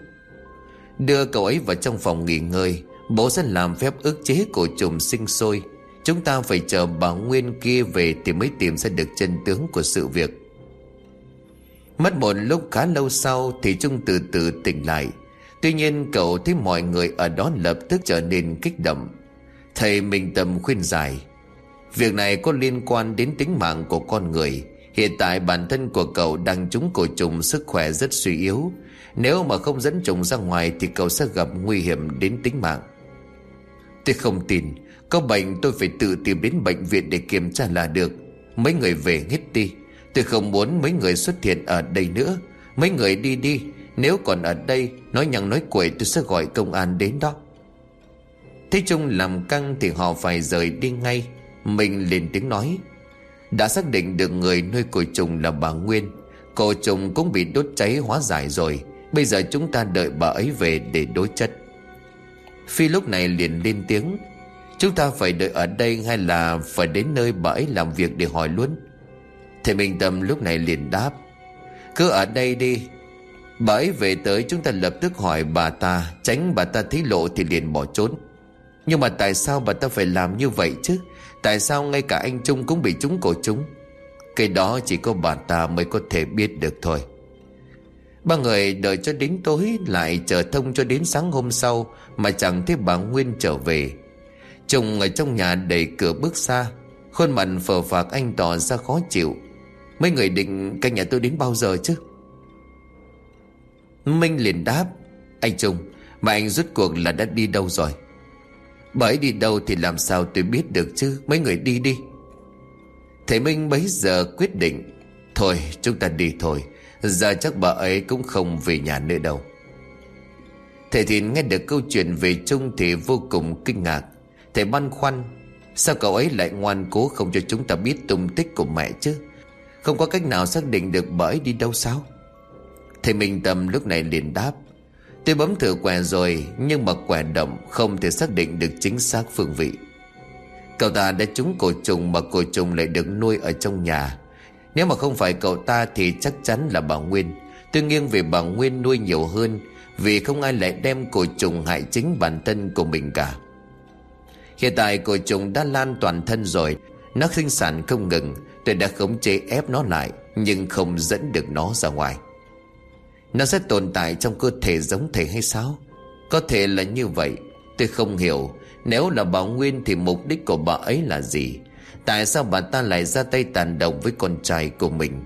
Đưa cậu ấy vào trong phòng nghỉ ngơi Bố sẽ làm phép ức chế cổ trùng sinh sôi. Chúng ta phải chờ bà Nguyên kia về Thì mới tìm ra được chân tướng của sự việc. Mất một lúc khá lâu sau Thì Trung từ từ tỉnh lại. Tuy nhiên cậu thấy mọi người ở đó lập tức trở nên kích động. Thầy Minh Tâm khuyên giải, Việc này có liên quan đến tính mạng của con người. Hiện tại bản thân của cậu đang trúng cổ trùng sức khỏe rất suy yếu. Nếu mà không dẫn trùng ra ngoài Thì cậu sẽ gặp nguy hiểm đến tính mạng. Tôi không tin. Có bệnh tôi phải tự tìm đến bệnh viện để kiểm tra là được. Mấy người về hết đi. Tôi không muốn mấy người xuất hiện ở đây nữa. Mấy người đi đi. Nếu còn ở đây, Nói nhằng nói quậy tôi sẽ gọi công an đến đó. Thế chung làm căng thì họ phải rời đi ngay. Mình lên tiếng nói. Đã xác định được người nuôi cổ trùng là bà Nguyên. Cổ trùng cũng bị đốt cháy hóa giải rồi. Bây giờ chúng ta đợi bà ấy về để đối chất. Phi lúc này liền lên tiếng, Chúng ta phải đợi ở đây hay là phải đến nơi bà ấy làm việc để hỏi luôn? Thầy Minh Tâm lúc này liền đáp, Cứ ở đây đi. Bà ấy về tới chúng ta lập tức hỏi bà ta, Tránh bà ta thấy lộ thì liền bỏ trốn. Nhưng mà tại sao bà ta phải làm như vậy chứ? Tại sao ngay cả anh Trung cũng bị trúng cổ chúng Cái đó chỉ có bà ta mới có thể biết được thôi. Ba người đợi cho đến tối Lại chờ thông cho đến sáng hôm sau Mà chẳng thấy bà Nguyên trở về. Chồng ở trong nhà đẩy cửa bước ra, Khuôn mặt phờ phạc anh tỏ ra khó chịu. Mấy người định canh nhà tôi đến bao giờ chứ? Minh liền đáp, Anh Trung Mà anh rút cuộc là đã đi đâu rồi? Bởi đi đâu thì làm sao tôi biết được chứ? Mấy người đi đi. Thế Minh bấy giờ quyết định, Thôi, chúng ta đi thôi. Giờ chắc bà ấy cũng không về nhà nữa đâu. Thầy Thìn nghe được câu chuyện về Trung thì vô cùng kinh ngạc. Thầy băn khoăn, Sao cậu ấy lại ngoan cố không cho chúng ta biết tung tích của mẹ chứ? Không có cách nào xác định được bà ấy đi đâu sao? Thầy Minh Tâm lúc này liền đáp, Tôi bấm thử quẻ rồi, Nhưng mà quẻ động không thể xác định được chính xác phương vị. Cậu ta đã trúng cổ trùng mà cổ trùng lại được nuôi ở trong nhà. Nếu mà không phải cậu ta thì chắc chắn là bà Nguyên. Tôi nghiêng về bà Nguyên nuôi nhiều hơn, Vì không ai lại đem cổ trùng hại chính bản thân của mình cả. Hiện tại cổ trùng đã lan toàn thân rồi, Nó sinh sản không ngừng Tôi đã khống chế ép nó lại, Nhưng không dẫn được nó ra ngoài. Nó sẽ tồn tại trong cơ thể giống thể hay sao? Có thể là như vậy, Tôi không hiểu. Nếu là bà Nguyên thì mục đích của bà ấy là gì? Tại sao bà ta lại ra tay tàn độc với con trai của mình?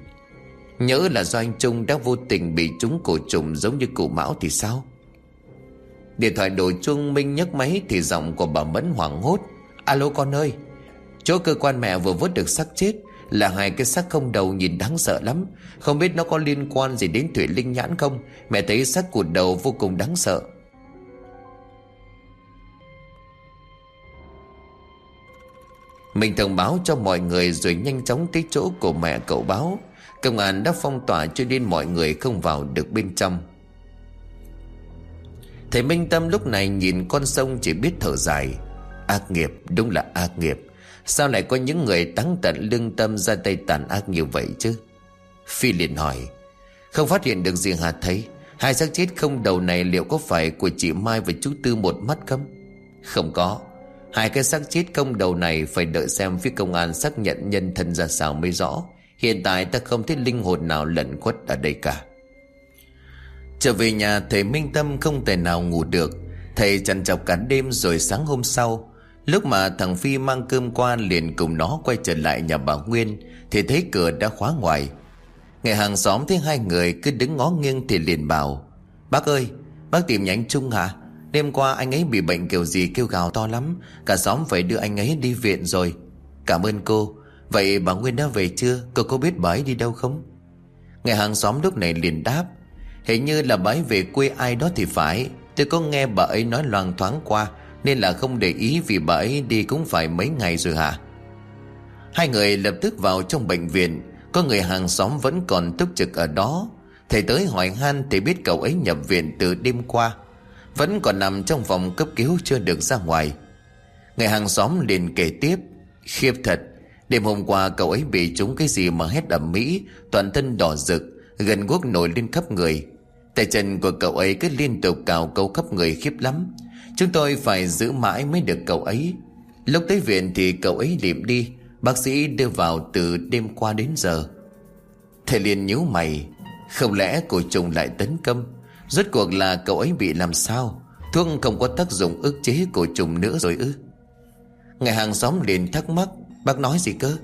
Nhớ là do anh Trung đã vô tình bị trúng cổ trùng giống như cụ Mão thì sao? Điện thoại đổ chuông, Minh nhấc máy thì giọng của bà Mẫn hoảng hốt. Alo con ơi, Chỗ cơ quan mẹ vừa vớt được xác chết là hai cái xác không đầu nhìn đáng sợ lắm. Không biết nó có liên quan gì đến Thủy Linh Nhãn không? Mẹ thấy xác cụt đầu vô cùng đáng sợ. Mình thông báo cho mọi người rồi nhanh chóng tới chỗ của mẹ cậu báo. Công an đã phong tỏa cho nên mọi người không vào được bên trong. Thầy Minh Tâm lúc này nhìn con sông chỉ biết thở dài. Ác nghiệp, đúng là ác nghiệp. Sao lại có những người tắng tận lương tâm ra tay tàn ác như vậy chứ? Phi liền hỏi. Không phát hiện được gì hả thấy Hai xác chết không đầu này liệu có phải của chị Mai và chú Tư một mắt không? Không có. Hai cái xác chết không đầu này phải đợi xem phía công an xác nhận nhân thân ra sao mới rõ. Hiện tại ta không thấy linh hồn nào lẩn khuất ở đây cả. Trở về nhà, thầy Minh Tâm không thể nào ngủ được. Thầy chằn chọc cả đêm rồi sáng hôm sau, Lúc mà thằng Phi mang cơm qua liền cùng nó quay trở lại nhà bà Nguyên, Thì thấy cửa đã khóa ngoài. Ngày hàng xóm thấy hai người cứ đứng ngó nghiêng thì liền bảo, Bác ơi, Bác tìm nhánh Trung hả? Đêm qua anh ấy bị bệnh kiểu gì kêu gào to lắm. Cả xóm phải đưa anh ấy đi viện rồi. Cảm ơn cô. Vậy bà Nguyên đã về chưa? Cô có biết bà ấy đi đâu không? Người hàng xóm lúc này liền đáp. Hình như là bà ấy về quê ai đó thì phải. Tôi có nghe bà ấy nói loang thoáng qua, Nên là không để ý vì bà ấy đi cũng phải mấy ngày rồi hả? Hai người lập tức vào trong bệnh viện. Có người hàng xóm vẫn còn túc trực ở đó. Thầy tới hỏi han thì biết cậu ấy nhập viện từ đêm qua. Vẫn còn nằm trong phòng cấp cứu chưa được ra ngoài. Người hàng xóm liền kể tiếp, Khiếp thật, Đêm hôm qua cậu ấy bị trúng cái gì mà hét ẩm mỹ Toàn thân đỏ rực Gần guốc nổi lên khắp người. Tay chân của cậu ấy cứ liên tục cào câu khắp người khiếp lắm. Chúng tôi phải giữ mãi mới được cậu ấy. Lúc tới viện thì cậu ấy liệm đi, Bác sĩ đưa vào từ đêm qua đến giờ. Thầy liền nhíu mày, Không lẽ cổ trùng lại tấn công? Rốt cuộc là cậu ấy bị làm sao? Thuốc không có tác dụng ức chế cổ trùng nữa rồi ư? Ngày hàng xóm liền thắc mắc, Bác nói gì cơ?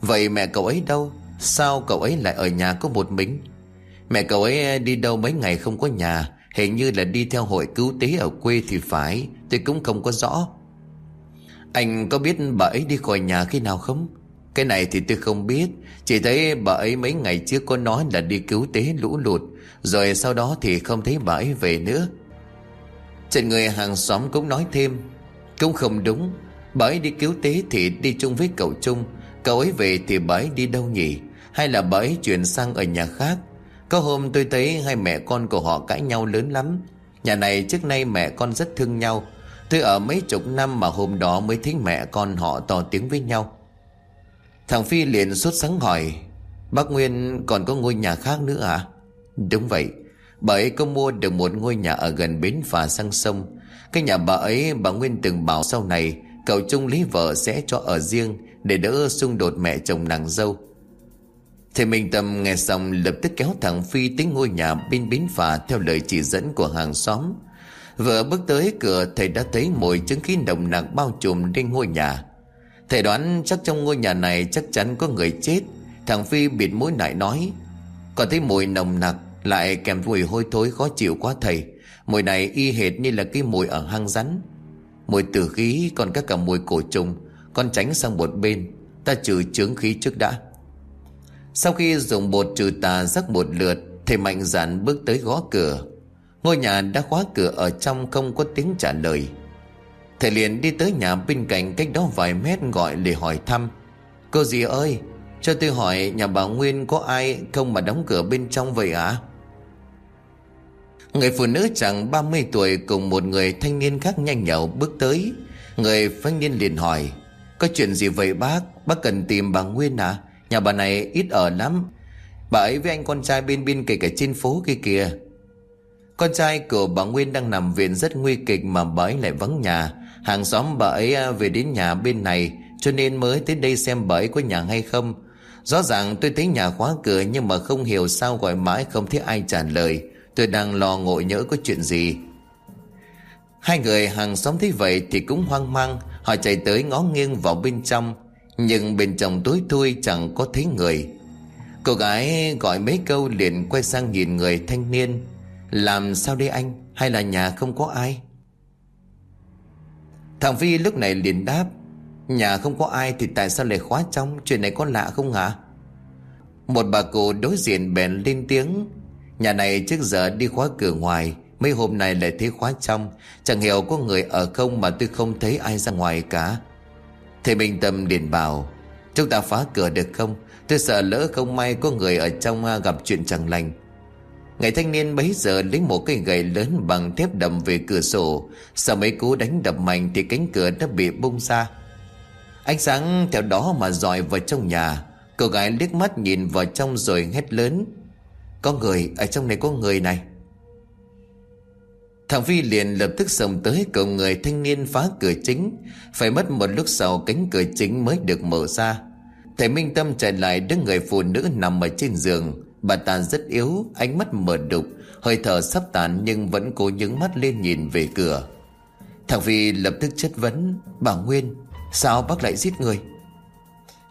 Vậy mẹ cậu ấy đâu? Sao cậu ấy lại ở nhà có một mình? Mẹ cậu ấy à, đi đâu mấy ngày không có nhà? Hình như là đi theo hội cứu tế ở quê thì phải, Tôi cũng không có rõ. Anh có biết bà ấy đi khỏi nhà khi nào không? Cái này thì tôi không biết. Chỉ thấy bà ấy mấy ngày trước có nói là đi cứu tế lũ lụt, Rồi sau đó thì không thấy bà ấy về nữa. Trên người hàng xóm cũng nói thêm, Cũng không đúng. Bà ấy đi cứu tế thì đi chung với cậu Trung. Cậu ấy về thì bà ấy đi đâu nhỉ? Hay là bà ấy chuyển sang ở nhà khác? Có hôm tôi thấy hai mẹ con của họ cãi nhau lớn lắm. Nhà này trước nay mẹ con rất thương nhau. Tôi ở mấy chục năm mà hôm đó mới thấy mẹ con họ to tiếng với nhau. Thằng Phi liền sốt sáng hỏi, Bác Nguyên còn có ngôi nhà khác nữa à Đúng vậy Bà ấy có mua được một ngôi nhà ở gần bến phà sang sông Cái nhà bà ấy, bà Nguyên từng bảo sau này, Cậu Trung lý vợ sẽ cho ở riêng Để đỡ xung đột mẹ chồng nàng dâu Thì Minh Tâm nghe xong lập tức kéo thằng Phi tới ngôi nhà bên bến phà theo lời chỉ dẫn của hàng xóm. Vừa bước tới cửa, thầy đã thấy mùi chứng khí nồng nặc bao trùm lên ngôi nhà. Thầy đoán chắc trong ngôi nhà này chắc chắn có người chết. Thằng Phi bịt mũi lại nói. Còn thấy mùi nồng nặc, lại kèm mùi hôi thối khó chịu quá thầy. Mùi này y hệt như là cái mùi ở hang rắn. Mùi tử khí, còn các cả mùi cổ trùng Con tránh sang một bên, Ta trừ chướng khí trước đã Sau khi dùng bột trừ tà rắc một lượt, Thầy mạnh dạn bước tới gõ cửa Ngôi nhà đã khóa cửa ở trong không có tiếng trả lời Thầy liền đi tới nhà bên cạnh cách đó vài mét gọi để hỏi thăm Cô dì ơi, Cho tôi hỏi nhà bà Nguyên có ai không mà đóng cửa bên trong vậy ạ à? Người phụ nữ chẳng 30 tuổi cùng một người thanh niên khác nhanh nhậu bước tới. Người thanh niên liền hỏi. Có chuyện gì vậy bác? Bác cần tìm bà Nguyên à? Nhà bà này ít ở lắm. Bà ấy với anh con trai bên bên kể cả trên phố kia kìa. Con trai của bà Nguyên đang nằm viện rất nguy kịch mà bà ấy lại vắng nhà. Hàng xóm bà ấy à, về đến nhà bên này, cho nên mới tới đây xem bà ấy có nhà hay không. Rõ ràng tôi thấy nhà khóa cửa nhưng mà không hiểu sao gọi mãi không thấy ai trả lời. Tôi đang lo ngộ nhỡ có chuyện gì. Hai người hàng xóm thấy vậy Thì cũng hoang mang. Họ chạy tới ngó nghiêng vào bên trong. Nhưng bên trong tối thui chẳng có thấy người. Cô gái gọi mấy câu liền quay sang nhìn người thanh niên. Làm sao đây anh? Hay là nhà không có ai? Thằng Phi lúc này liền đáp, Nhà không có ai thì tại sao lại khóa trong? Chuyện này có lạ không hả? Một bà cụ đối diện bèn lên tiếng, Nhà này trước giờ đi khóa cửa ngoài, Mấy hôm nay lại thấy khóa trong. Chẳng hiểu có người ở không mà tôi không thấy ai ra ngoài cả. Thầy Minh Tâm liền bảo, Chúng ta phá cửa được không? Tôi sợ lỡ không may có người ở trong à, gặp chuyện chẳng lành. Ngày thanh niên bấy giờ lấy một cây gậy lớn bằng thép đầm về cửa sổ. Sau mấy cú đánh đập mạnh thì cánh cửa đã bị bung ra. Ánh sáng theo đó mà dòi vào trong nhà. Cô gái liếc mắt nhìn vào trong rồi hét lớn. Có người, Ở trong này có người này. Thằng Phi liền lập tức xông tới cầu người thanh niên phá cửa chính. Phải mất một lúc sau cánh cửa chính mới được mở ra. Thầy Minh Tâm chạy lại đứng người phụ nữ nằm ở trên giường. Bà ta rất yếu, ánh mắt mờ đục Hơi thở sắp tàn nhưng vẫn cố nhướng mắt lên nhìn về cửa. Thằng Phi lập tức chất vấn Bà Nguyên, sao bác lại giết người?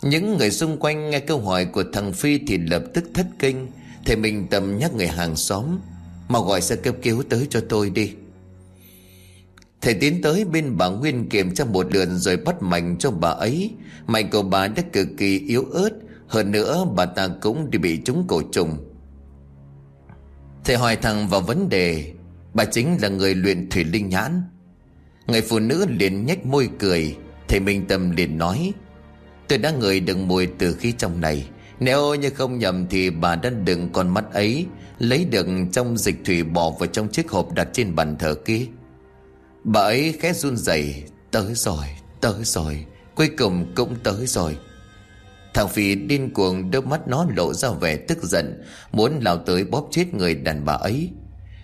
Những người xung quanh nghe câu hỏi của thằng Phi Thì lập tức thất kinh Thầy mình tầm nhắc người hàng xóm mà gọi xe cấp cứu tới cho tôi đi. Thầy tiến tới bên bà Nguyên kiểm tra một lượt rồi bắt mạnh cho bà ấy. Mạnh của bà đã cực kỳ yếu ớt hơn nữa bà ta cũng đi bị trúng cổ trùng. Thầy hỏi thằng vào vấn đề Bà chính là người luyện thủy linh nhãn. Người phụ nữ liền nhếch môi cười Thầy Minh Tâm liền nói Tôi đã ngửi được mùi từ khí trong này. Nếu như không nhầm thì bà đã đựng con mắt ấy Lấy được trong dịch thủy bỏ vào trong chiếc hộp đặt trên bàn thờ kia. Bà ấy khẽ run rẩy Tới rồi, tới rồi Cuối cùng cũng tới rồi. Thằng Phi điên cuồng đôi mắt nó lộ ra vẻ tức giận, Muốn lao tới bóp chết người đàn bà ấy.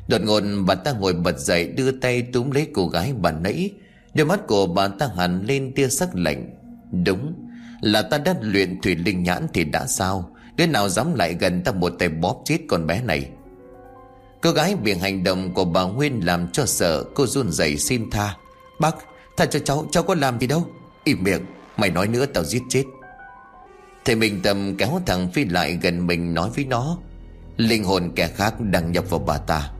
Đột ngột, bà ta ngồi bật dậy, Đưa tay túm lấy cô gái bà nãy. Đôi mắt của bà ta hẳn lên tia sắc lạnh. Đúng, Là ta đã luyện thủy linh nhãn thì đã sao? Đứa nào dám lại gần ta một tay bóp chết con bé này? Cô gái bị hành động của bà Nguyên làm cho sợ, Cô run rẩy xin tha. Bác, tha cho cháu Cháu có làm gì đâu. Im miệng, Mày nói nữa, tao giết chết. Thầy Minh Tâm kéo thằng Phi lại gần mình nói với nó. Linh hồn kẻ khác đang nhập vào bà ta.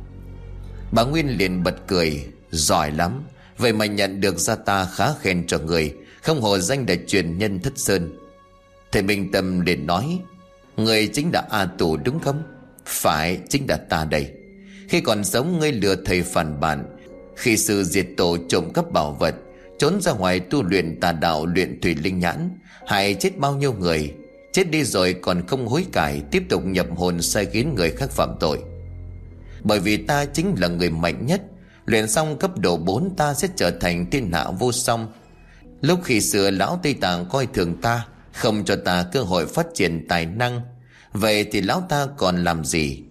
Bà Nguyên liền bật cười, Giỏi lắm. Vậy mà nhận được ra ta khá khen cho người, Không hồ danh để truyền nhân thất sơn. Thầy Minh Tâm liền nói, Người chính là A Tù đúng không? Phải, chính là ta đây. Khi còn sống, ngươi lừa thầy phản bản Khi sư diệt tổ trộm cắp bảo vật, Trốn ra ngoài tu luyện tà đạo luyện thủy linh nhãn Hại chết bao nhiêu người, Chết đi rồi còn không hối cải Tiếp tục nhập hồn sai khiến người khác phạm tội. Bởi vì ta chính là người mạnh nhất, Luyện xong cấp độ 4 ta sẽ trở thành thiên hạ vô song. Lúc khi xưa lão Tây Tạng coi thường ta, Không cho ta cơ hội phát triển tài năng, Vậy thì lão ta còn làm gì?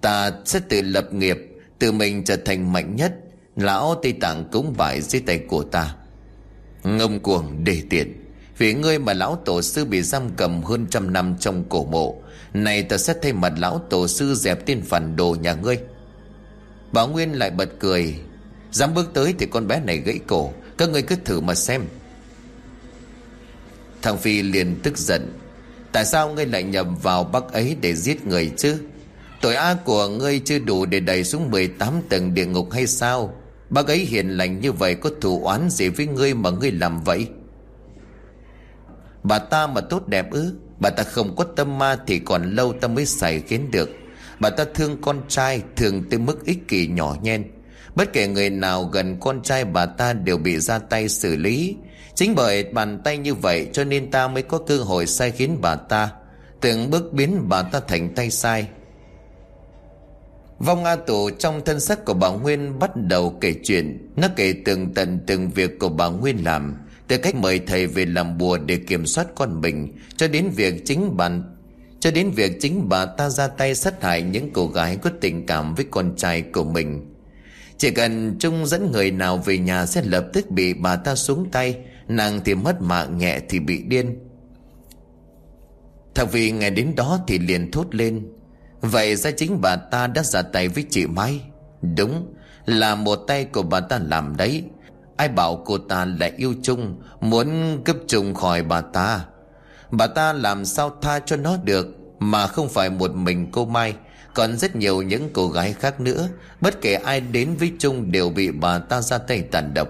Ta sẽ tự lập nghiệp, Tự mình trở thành mạnh nhất, Lão Tây Tạng cũng bại dưới tay của ta. Ngông cuồng đề tiện. Vì ngươi mà lão tổ sư bị giam cầm hơn trăm năm trong cổ mộ, Này ta sẽ thay mặt lão tổ sư dẹp tên phản đồ nhà ngươi. Bảo Nguyên lại bật cười, Dám bước tới thì con bé này gãy cổ, Các ngươi cứ thử mà xem. Thằng Phi liền tức giận, Tại sao ngươi lại nhầm vào bác ấy để giết người chứ? Tội ác của ngươi chưa đủ để đẩy xuống 18 tầng địa ngục hay sao? Bác ấy hiền lành như vậy có thù oán gì với ngươi mà ngươi làm vậy? Bà ta mà tốt đẹp ư? Bà ta không có tâm ma thì còn lâu ta mới xảy khiến được. Bà ta thương con trai, thường tới mức ích kỷ nhỏ nhen. Bất kể người nào gần con trai bà ta đều bị ra tay xử lý. Chính bởi bàn tay như vậy cho nên ta mới có cơ hội sai khiến bà ta. Từng bước biến bà ta thành tay sai. Vong A Tù trong thân sắc của bà Nguyên bắt đầu kể chuyện. Nó kể từng tận từng việc của bà Nguyên làm. Từ cách mời thầy về làm bùa để kiểm soát con mình, Cho đến việc chính bạn, cho đến việc chính bà ta ra tay sát hại những cô gái có tình cảm với con trai của mình. Chỉ cần Trung dẫn người nào về nhà sẽ lập tức bị bà ta xuống tay, Nàng thì mất mạng nhẹ thì bị điên. Thằng vì ngày đến đó thì liền thốt lên, Vậy ra chính bà ta đã ra tay với chị Mai. Đúng, Là một tay của bà ta làm đấy. Ai bảo cô ta lại yêu Trung Muốn cướp Trung khỏi bà ta? Bà ta làm sao tha cho nó được, Mà không phải một mình cô Mai? Còn rất nhiều những cô gái khác nữa, Bất kể ai đến với Trung Đều bị bà ta ra tay tàn độc.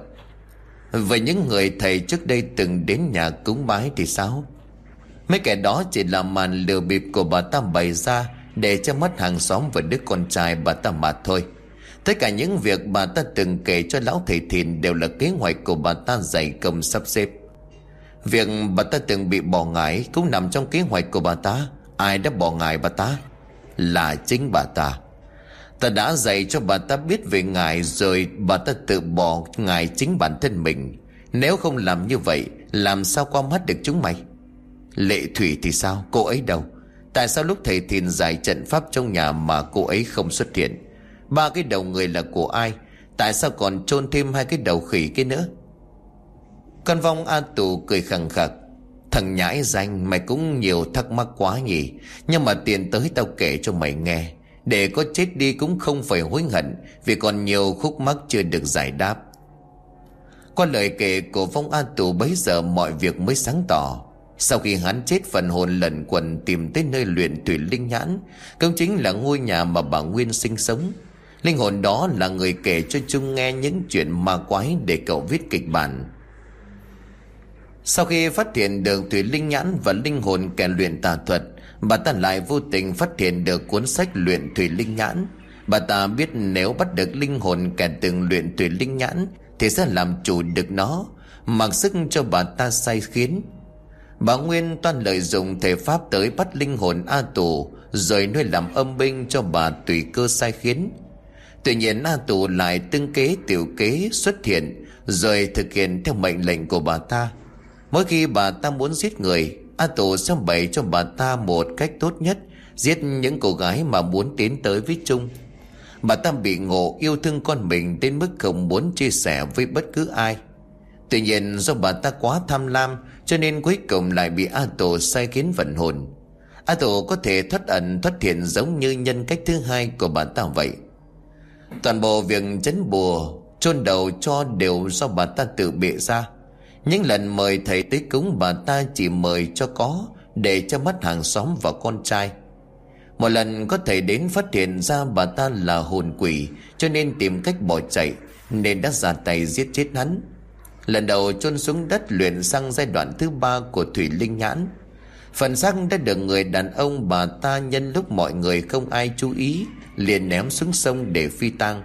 Vậy những người thầy trước đây Từng đến nhà cúng bái thì sao? Mấy kẻ đó chỉ là màn lừa bịp Của bà ta bày ra Để cho mất hàng xóm và đứa con trai bà ta mà thôi. Tất cả những việc bà ta từng kể cho lão thầy thìn Đều là kế hoạch của bà ta dày công sắp xếp. Việc bà ta từng bị bỏ ngải Cũng nằm trong kế hoạch của bà ta. Ai đã bỏ ngải bà ta? Là chính bà ta. Ta đã dạy cho bà ta biết về ngài Rồi bà ta tự bỏ ngài chính bản thân mình. Nếu không làm như vậy, Làm sao qua mắt được chúng mày? Lệ Thủy thì sao? Cô ấy đâu? Tại sao lúc thầy thìn giải trận pháp trong nhà Mà cô ấy không xuất hiện? Ba cái đầu người là của ai? Tại sao còn chôn thêm hai cái đầu khỉ kia nữa? Con vong A Tù cười khẳng khặc. Thằng nhãi danh, mày cũng nhiều thắc mắc quá nhỉ. Nhưng mà tiền tới tao kể cho mày nghe. Để có chết đi cũng không phải hối hận, Vì còn nhiều khúc mắc chưa được giải đáp. Qua lời kể của vong A Tù, bấy giờ mọi việc mới sáng tỏ. Sau khi hắn chết, phần hồn lẩn quẩn tìm tới nơi luyện thủy linh nhãn. Cũng chính là ngôi nhà mà bà Nguyên sinh sống. Linh hồn đó là người kể cho Trung nghe những chuyện ma quái để cậu viết kịch bản. Sau khi phát hiện được thủy linh nhãn và linh hồn kẻ luyện tà thuật, Bà ta lại vô tình phát hiện được cuốn sách luyện thủy linh nhãn. Bà ta biết nếu bắt được linh hồn kẻ từng luyện thủy linh nhãn Thì sẽ làm chủ được nó, Mặc sức cho bà ta say khiến. Bà Nguyên toan lợi dụng thể pháp tới bắt linh hồn A Tù, Rồi nuôi làm âm binh cho bà tùy cơ sai khiến. Tuy nhiên A Tù lại tương kế tiểu kế xuất hiện, Rồi thực hiện theo mệnh lệnh của bà ta. Mỗi khi bà ta muốn giết người, A Tù sẽ bày cho bà ta một cách tốt nhất, Giết những cô gái mà muốn tiến tới với Trung Bà ta bị ngộ yêu thương con mình Đến mức không muốn chia sẻ với bất cứ ai. Tuy nhiên do bà ta quá tham lam, Cho nên cuối cùng lại bị A Tổ sai khiến vận hồn. A Tổ có thể thoát ẩn, thoát thiện Giống như nhân cách thứ hai của bà ta vậy. Toàn bộ việc chấn bùa, chôn đầu cho đều do bà ta tự bịa ra. Những lần mời thầy tới cúng, bà ta chỉ mời cho có, Để cho mắt hàng xóm và con trai. Một lần có thầy đến phát hiện ra bà ta là hồn quỷ, Cho nên tìm cách bỏ chạy, Nên đã ra tay giết chết hắn. Lần đầu chôn xuống đất luyện sang giai đoạn thứ ba của Thủy Linh Nhãn. Phần xác đã được người đàn ông bà ta nhân lúc mọi người không ai chú ý liền ném xuống sông để phi tang.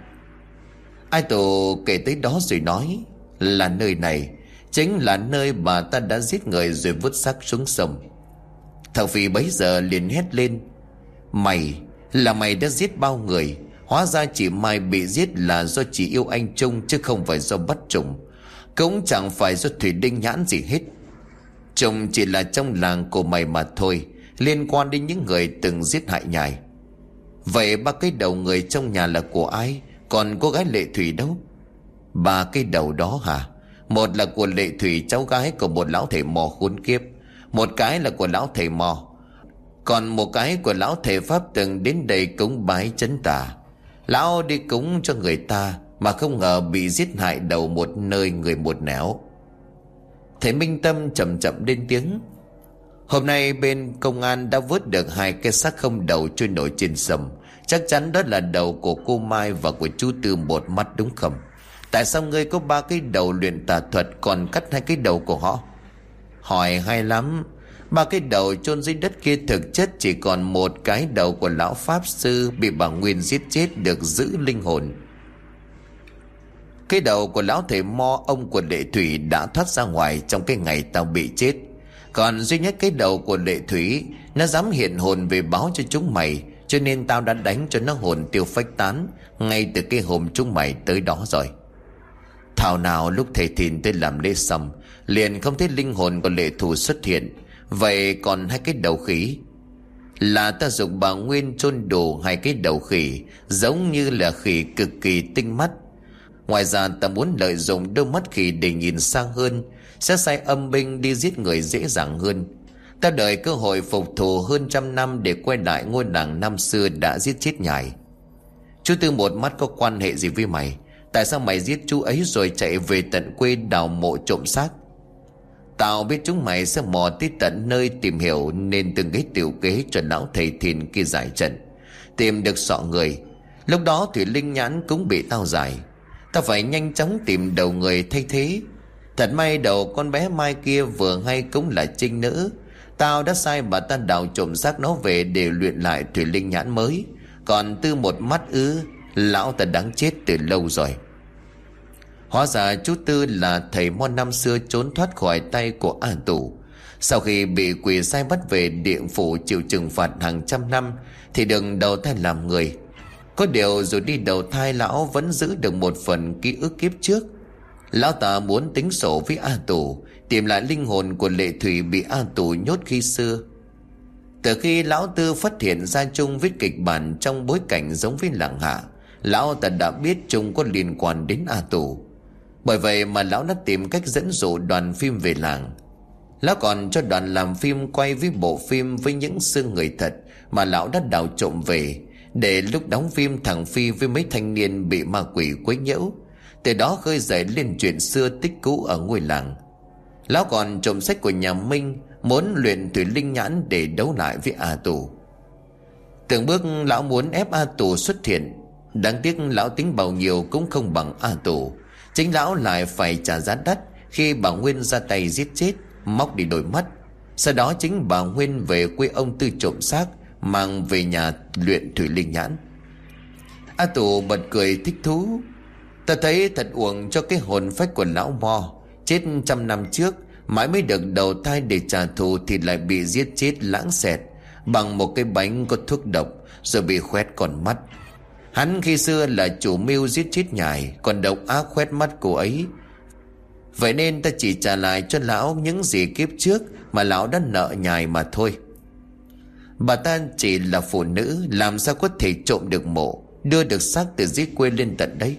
Ai tổ kể tới đó rồi nói, là nơi này chính là nơi bà ta đã giết người rồi vứt xác xuống sông. Thằng Phi bấy giờ liền hét lên, Mày, là mày đã giết bao người, Hóa ra chị Mai bị giết là do chị yêu anh Trung Chứ không phải do bắt trùng cũng chẳng phải do Thủy Đinh nhãn gì hết Chồng chỉ là trong làng của mày mà thôi, Liên quan đến những người từng giết hại nhài Vậy ba cái đầu người trong nhà là của ai? Còn cô gái Lệ Thủy đâu? Ba cái đầu đó hả? Một là của Lệ Thủy cháu gái của một lão thầy mò khốn kiếp. Một cái là của lão thầy mò. Còn một cái của lão thầy Pháp từng đến đây cúng bái chấn tà. Lão đi cúng cho người ta mà không ngờ bị giết hại đầu một nơi người một nẻo. Thầy Minh Tâm chậm chậm lên tiếng. Hôm nay bên công an đã vớt được hai cái xác không đầu trôi nổi trên sầm. Chắc chắn đó là đầu của cô Mai và của chú Tư một mắt đúng không? Tại sao ngươi có ba cái đầu luyện tà thuật còn cắt hai cái đầu của họ? Hỏi hay lắm. Ba cái đầu chôn dưới đất kia thực chất chỉ còn một cái đầu của lão Pháp Sư bị bà Nguyên giết chết được giữ linh hồn. Cái đầu của lão thầy mo, ông của lệ thủy đã thoát ra ngoài trong cái ngày tao bị chết. Còn duy nhất cái đầu của lệ thủy, Nó dám hiện hồn về báo cho chúng mày. Cho nên tao đã đánh cho nó hồn tiêu phách tán, Ngay từ cái hôm chúng mày tới đó rồi. Thảo nào lúc thầy thìn tới làm lễ xong Liền không thấy linh hồn của lệ thù xuất hiện. Vậy còn hai cái đầu khỉ? Là ta dùng bà Nguyên chôn đồ hai cái đầu khỉ, Giống như là khỉ cực kỳ tinh mắt. Ngoài ra ta muốn lợi dụng đôi mắt khỉ để nhìn xa hơn, Sẽ sai âm binh đi giết người dễ dàng hơn. Ta đợi cơ hội phục thù hơn trăm năm Để quay lại ngôi làng năm xưa đã giết chết nhài. Chú Tư một mắt có quan hệ gì với mày? Tại sao mày giết chú ấy rồi chạy về tận quê đào mộ trộm xác? Tao biết chúng mày sẽ mò tới tận nơi tìm hiểu Nên từng cái tiểu kế cho lão thầy thìn kia giải trận. Tìm được sọ người. Lúc đó Thủy Linh Nhãn cũng bị tao giải. Ta phải nhanh chóng tìm đầu người thay thế. Thật may đầu con bé Mai kia vừa hay cũng là trinh nữ. Tao đã sai bà ta đào trộm xác nó về để luyện lại thủy linh nhãn mới. Còn tư một mắt ư, Lão ta đáng chết từ lâu rồi. Hóa ra chú Tư là thầy môn năm xưa trốn thoát khỏi tay của an tù. Sau khi bị quỷ sai bắt về địa phủ chịu trừng phạt hàng trăm năm, Thì đừng đầu thai làm người. Có điều rồi đi đầu thai, lão vẫn giữ được một phần ký ức kiếp trước. Lão ta muốn tính sổ với A Tù Tìm lại linh hồn của lệ thủy bị A Tù nhốt khi xưa. Từ khi lão tư phát hiện ra Trung viết kịch bản trong bối cảnh giống với làng hạ, Lão ta đã biết Trung có liên quan đến A Tù. Bởi vậy mà lão đã tìm cách dẫn dụ đoàn phim về làng. Lão còn cho đoàn làm phim quay với bộ phim với những xương người thật Mà lão đã đào trộm về, để lúc đóng phim thằng Phi với mấy thanh niên bị ma quỷ quấy nhiễu. Từ đó khơi dậy lên chuyện xưa tích cũ ở ngôi làng. Lão còn trộm sách của nhà Minh, Muốn luyện thủy linh nhãn để đấu lại với A Tù. Từng bước lão muốn ép A Tù xuất hiện. Đáng tiếc lão tính bao nhiêu cũng không bằng A Tù. Chính lão lại phải trả giá đắt Khi bà Nguyên ra tay giết chết, Móc đi đôi mắt. Sau đó chính bà Nguyên về quê ông tư trộm xác, Mang về nhà luyện thủy linh nhãn. A Tù bật cười thích thú. Ta thấy thật uổng cho cái hồn phách của lão mò Chết trăm năm trước, Mãi mới được đầu thai để trả thù Thì lại bị giết chết lãng xẹt, Bằng một cái bánh có thuốc độc, Rồi bị khoét con mắt. Hắn khi xưa là chủ mưu giết chết nhài, Còn độc ác khoét mắt cô ấy. Vậy nên ta chỉ trả lại cho lão Những gì kiếp trước Mà lão đã nợ nhài mà thôi. Bà ta chỉ là phụ nữ, Làm sao có thể trộm được mộ, Đưa được xác từ dưới quê lên tận đấy.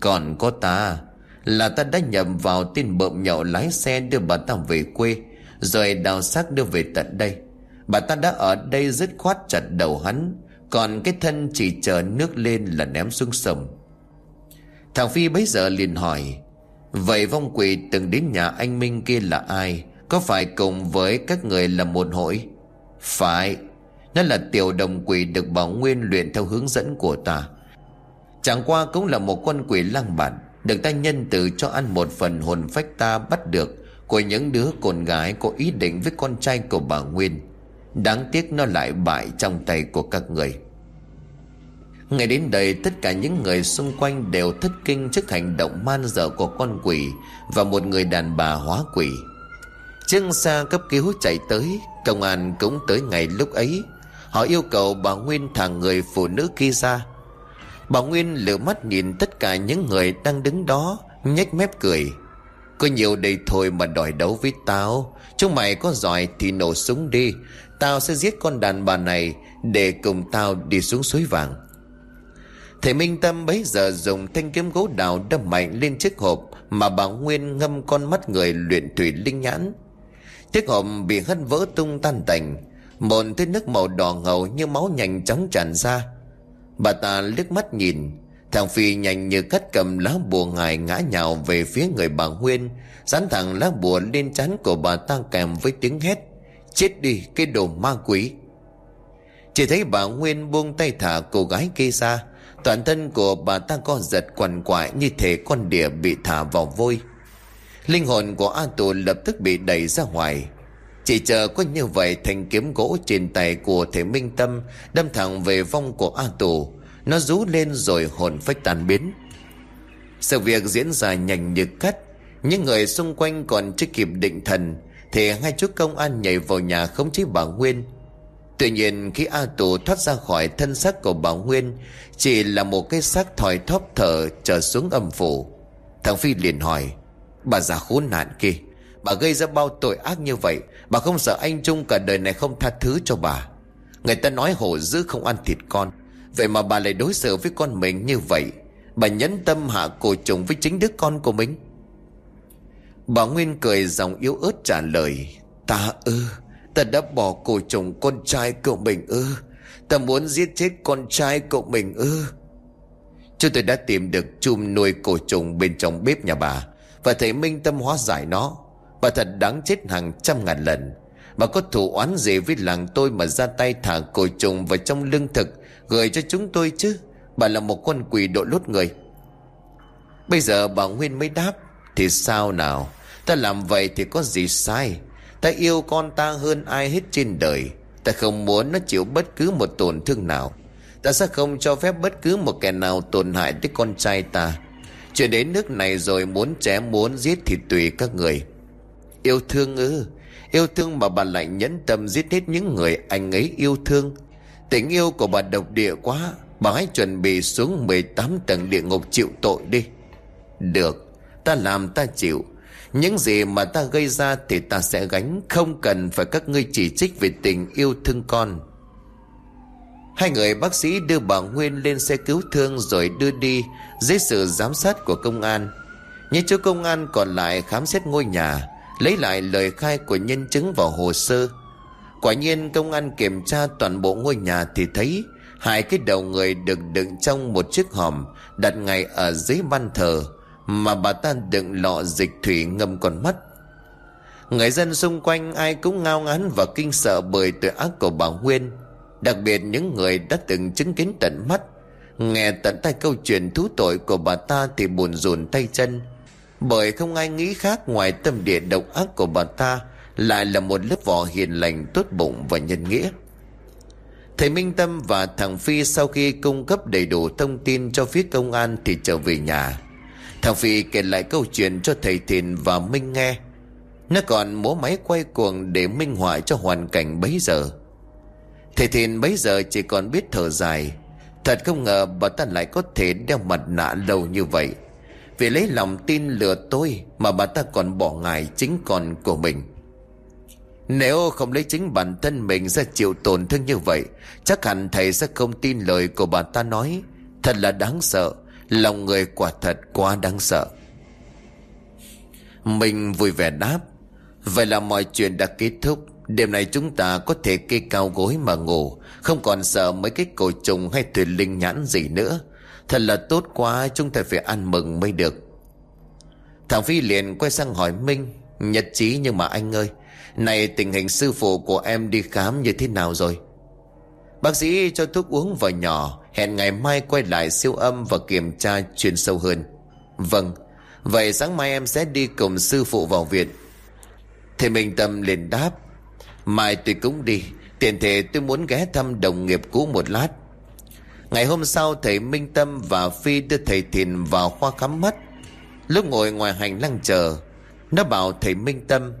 Còn có ta là ta đã nhầm vào tin bợm nhậu lái xe đưa bà ta về quê, Rồi đào xác đưa về tận đây. Bà ta đã ở đây dứt khoát chặt đầu hắn, Còn cái thân chỉ chờ nước lên là ném xuống sông. Thằng Phi bấy giờ liền hỏi, Vậy vong quỷ từng đến nhà anh Minh kia là ai? Có phải cùng với các người là một hội? Phải, Nó là tiểu đồng quỷ được bảo Nguyên luyện theo hướng dẫn của ta. Chẳng qua cũng là một con quỷ lang bản. Được ta nhân từ cho ăn một phần hồn phách ta bắt được Của những đứa con gái có ý định với con trai của bà Nguyên. Đáng tiếc nó lại bại trong tay của các người. Ngày đến đây, tất cả những người xung quanh đều thất kinh trước hành động man dở của con quỷ Và một người đàn bà hóa quỷ. Chiếc xa cấp cứu chạy tới, Công an cũng tới ngày lúc ấy. Họ yêu cầu bà Nguyên thả người phụ nữ kia ra. Bà Nguyên lửa mắt nhìn tất cả những người đang đứng đó, nhếch mép cười. Có nhiều đây thôi mà đòi đấu với tao. Chúng mày có giỏi thì nổ súng đi. Tao sẽ giết con đàn bà này Để cùng tao đi xuống suối vàng. Thầy Minh Tâm bấy giờ dùng thanh kiếm gỗ đào đâm mạnh lên chiếc hộp Mà bà Nguyên ngâm con mắt người luyện thủy linh nhãn. Chiếc hộp bị hất vỡ tung tan tành Một thứ nước màu đỏ ngầu như máu nhanh chóng tràn ra. Bà ta liếc mắt nhìn. Thằng Phi nhanh như cắt cầm lá bùa ngài ngã nhào về phía người bà Nguyên. Dán thẳng lá bùa lên chán của bà ta kèm với tiếng hét. Chết đi, cái đồ ma quỷ. Chỉ thấy bà Nguyên buông tay thả cô gái kia ra. Toàn thân của bà ta co giật quằn quại Như thể con đỉa bị thả vào vôi. Linh hồn của A Tù lập tức bị đẩy ra ngoài. Chỉ chờ có như vậy Thành kiếm gỗ trên tay của thể minh tâm Đâm thẳng về vong của A Tù Nó rú lên rồi hồn phách tàn biến. Sự việc diễn ra nhanh như cắt. Những người xung quanh còn chưa kịp định thần, thì hai chú công an nhảy vào nhà khống chế bà Nguyên. Tuy nhiên, khi A Tù thoát ra khỏi thân xác của bà Nguyên, Chỉ là một cái xác thòi thóp thở trở xuống âm phủ. Thằng Phi liền hỏi, Bà già khốn nạn kia Bà gây ra bao tội ác như vậy, Bà không sợ anh Trung cả đời này không tha thứ cho bà. Người ta nói hổ dữ không ăn thịt con, Vậy mà bà lại đối xử với con mình như vậy. Bà nhẫn tâm hạ cổ trùng với chính đứa con của mình. Bà Nguyên cười giọng yếu ớt trả lời, Ta ư, Ta đã bỏ cổ trùng con trai cậu mình ư, Ta muốn giết chết con trai cậu mình ư. Chúng tôi đã tìm được chum nuôi cổ trùng bên trong bếp nhà bà, Và thấy minh tâm hóa giải nó. Bà thật đáng chết hàng trăm ngàn lần. Bà có thủ oán gì với làng tôi mà ra tay thả cổ trùng vào trong lương thực, Gửi cho chúng tôi chứ? Bà là một con quỷ độ lốt người. Bây giờ bà Nguyên mới đáp, Thì sao nào? Ta làm vậy thì có gì sai? Ta yêu con ta hơn ai hết trên đời. Ta không muốn nó chịu bất cứ một tổn thương nào. Ta sẽ không cho phép bất cứ một kẻ nào tổn hại tới con trai ta. Chuyện đến nước này rồi muốn chém muốn giết thì tùy các người. Yêu thương ư? Yêu thương mà bà lại nhẫn tâm giết hết những người anh ấy yêu thương. Tình yêu của bà độc địa quá Bà hãy chuẩn bị xuống 18 tầng địa ngục chịu tội đi. Được Ta làm ta chịu. Những gì mà ta gây ra thì ta sẽ gánh Không cần phải các ngươi chỉ trích về tình yêu thương con. Hai người bác sĩ đưa bà Nguyên lên xe cứu thương rồi đưa đi dưới sự giám sát của công an. Những chú công an còn lại khám xét ngôi nhà, lấy lại lời khai của nhân chứng vào hồ sơ. Quả nhiên, công an kiểm tra toàn bộ ngôi nhà thì thấy hai cái đầu người được đựng trong một chiếc hòm đặt ngay ở dưới ban thờ mà bà ta đựng lọ dịch thủy ngâm con mắt. Người dân xung quanh ai cũng ngao ngán và kinh sợ bởi tội ác của bà Nguyên. Đặc biệt những người đã từng chứng kiến tận mắt, Nghe tận tay câu chuyện thú tội của bà ta thì buồn rùn tay chân. Bởi không ai nghĩ khác ngoài tâm địa độc ác của bà ta Lại là một lớp vỏ hiền lành tốt bụng và nhân nghĩa. Thầy Minh Tâm và thằng Phi sau khi cung cấp đầy đủ thông tin cho phía công an thì trở về nhà. Thằng Phi kể lại câu chuyện cho thầy Thìn và Minh nghe. Nó còn múa máy quay cuồng để minh họa cho hoàn cảnh bấy giờ. Thầy Thìn bấy giờ chỉ còn biết thở dài. Thật không ngờ bà ta lại có thể đeo mặt nạ lâu như vậy. Vì lấy lòng tin lừa tôi Mà bà ta còn bỏ ngài chính con của mình. Nếu không lấy chính bản thân mình ra chịu tổn thương như vậy, Chắc hẳn thầy sẽ không tin lời của bà ta nói. Thật là đáng sợ. Lòng người quả thật quá đáng sợ. Mình vui vẻ đáp, Vậy là mọi chuyện đã kết thúc. Đêm nay chúng ta có thể kê cao gối mà ngủ. Không còn sợ mấy cái cổ trùng hay thuyền linh nhãn gì nữa. Thật là tốt quá, Chúng ta phải ăn mừng mới được. Thằng Phi liền quay sang hỏi Minh, Nhật trí nhưng mà anh ơi, Này tình hình sư phụ của em đi khám như thế nào rồi? Bác sĩ cho thuốc uống vào nhỏ, Hẹn ngày mai quay lại siêu âm và kiểm tra chuyên sâu hơn. Vâng Vậy sáng mai em sẽ đi cùng sư phụ vào viện. Thì minh tâm liền đáp, Mai tôi cũng đi Tiền thể tôi muốn ghé thăm đồng nghiệp cũ một lát. Ngày hôm sau, thầy Minh Tâm và Phi đưa thầy Thìn vào khoa khám mắt. Lúc ngồi ngoài hành lang chờ, Nó bảo thầy Minh Tâm,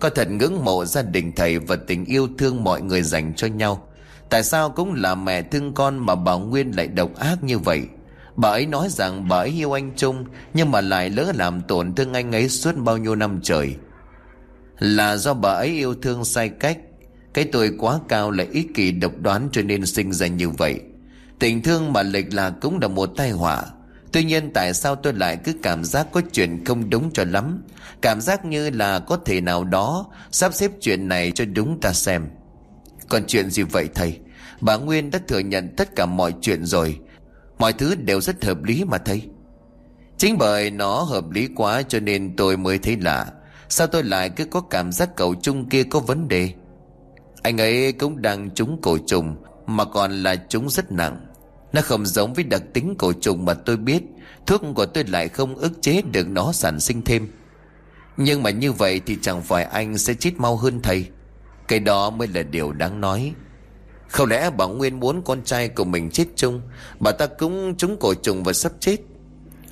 Có thật ngưỡng mộ gia đình thầy và tình yêu thương mọi người dành cho nhau. Tại sao cũng là mẹ thương con mà bà Nguyên lại độc ác như vậy? Bà ấy nói rằng bà ấy yêu anh Trung, Nhưng mà lại lỡ làm tổn thương anh ấy suốt bao nhiêu năm trời. Là do bà ấy yêu thương sai cách, Cái tuổi quá cao lại ích kỷ độc đoán cho nên sinh ra như vậy. Tình thương mà lệch là cũng là một tai họa. Tuy nhiên tại sao tôi lại cứ cảm giác có chuyện không đúng cho lắm? Cảm giác như là có thể nào đó Sắp xếp chuyện này cho đúng ta xem. Còn chuyện gì vậy thầy? Bà Nguyên đã thừa nhận tất cả mọi chuyện rồi. Mọi thứ đều rất hợp lý mà thầy. Chính bởi nó hợp lý quá cho nên tôi mới thấy lạ. Sao tôi lại cứ có cảm giác cậu Trung kia có vấn đề? Anh ấy cũng đang trúng cổ trùng, Mà còn là trúng rất nặng. Nó không giống với đặc tính cổ trùng mà tôi biết. Thuốc của tôi lại không ức chế được nó sản sinh thêm. Nhưng mà như vậy thì chẳng phải anh sẽ chết mau hơn thầy. Cái đó mới là điều đáng nói. Không lẽ bà Nguyên muốn con trai của mình chết chung? Bà ta cũng trúng cổ trùng và sắp chết.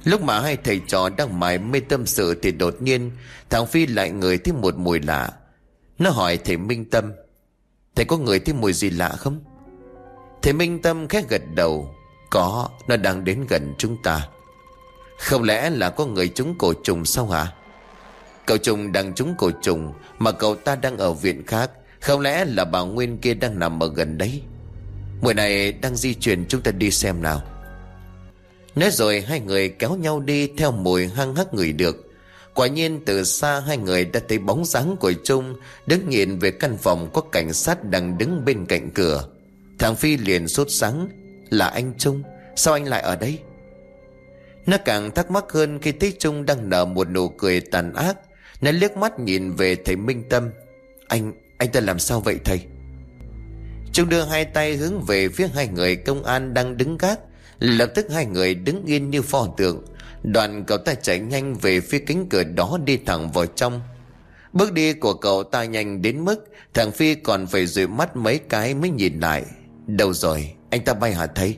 Lúc mà hai thầy trò đang mải mê tâm sự Thì đột nhiên, Thằng Phi lại ngửi thấy một mùi lạ. Nó hỏi thầy Minh Tâm, Thầy có ngửi thấy mùi gì lạ không? Thầy Minh Tâm khẽ gật đầu. Có, Nó đang đến gần chúng ta. Không lẽ là có người trúng cổ trùng sao hả? Cậu trùng đang trúng cổ trùng Mà cậu ta đang ở viện khác. Không lẽ là bà Nguyên kia đang nằm ở gần đấy? Mùi này đang di chuyển chúng ta đi xem nào. Nói rồi hai người kéo nhau đi theo mùi hăng hắc người được. Quả nhiên từ xa hai người đã thấy bóng dáng của Trung Đứng nhìn về căn phòng có cảnh sát đang đứng bên cạnh cửa. Thằng Phi liền sốt sắng Là anh Trung Sao anh lại ở đây? Nó càng thắc mắc hơn khi thấy Trung đang nở một nụ cười tàn ác. Nó liếc mắt nhìn về thầy Minh Tâm. Anh, anh ta làm sao vậy thầy? Trung đưa hai tay hướng về phía hai người công an đang đứng gác. Lập tức hai người đứng yên như pho tượng. Đoàn cậu ta chạy nhanh về phía cánh cửa đó đi thẳng vào trong. Bước đi của cậu ta nhanh đến mức Thằng Phi còn phải dụi mắt mấy cái mới nhìn lại. Đâu rồi? Anh ta bay hả thấy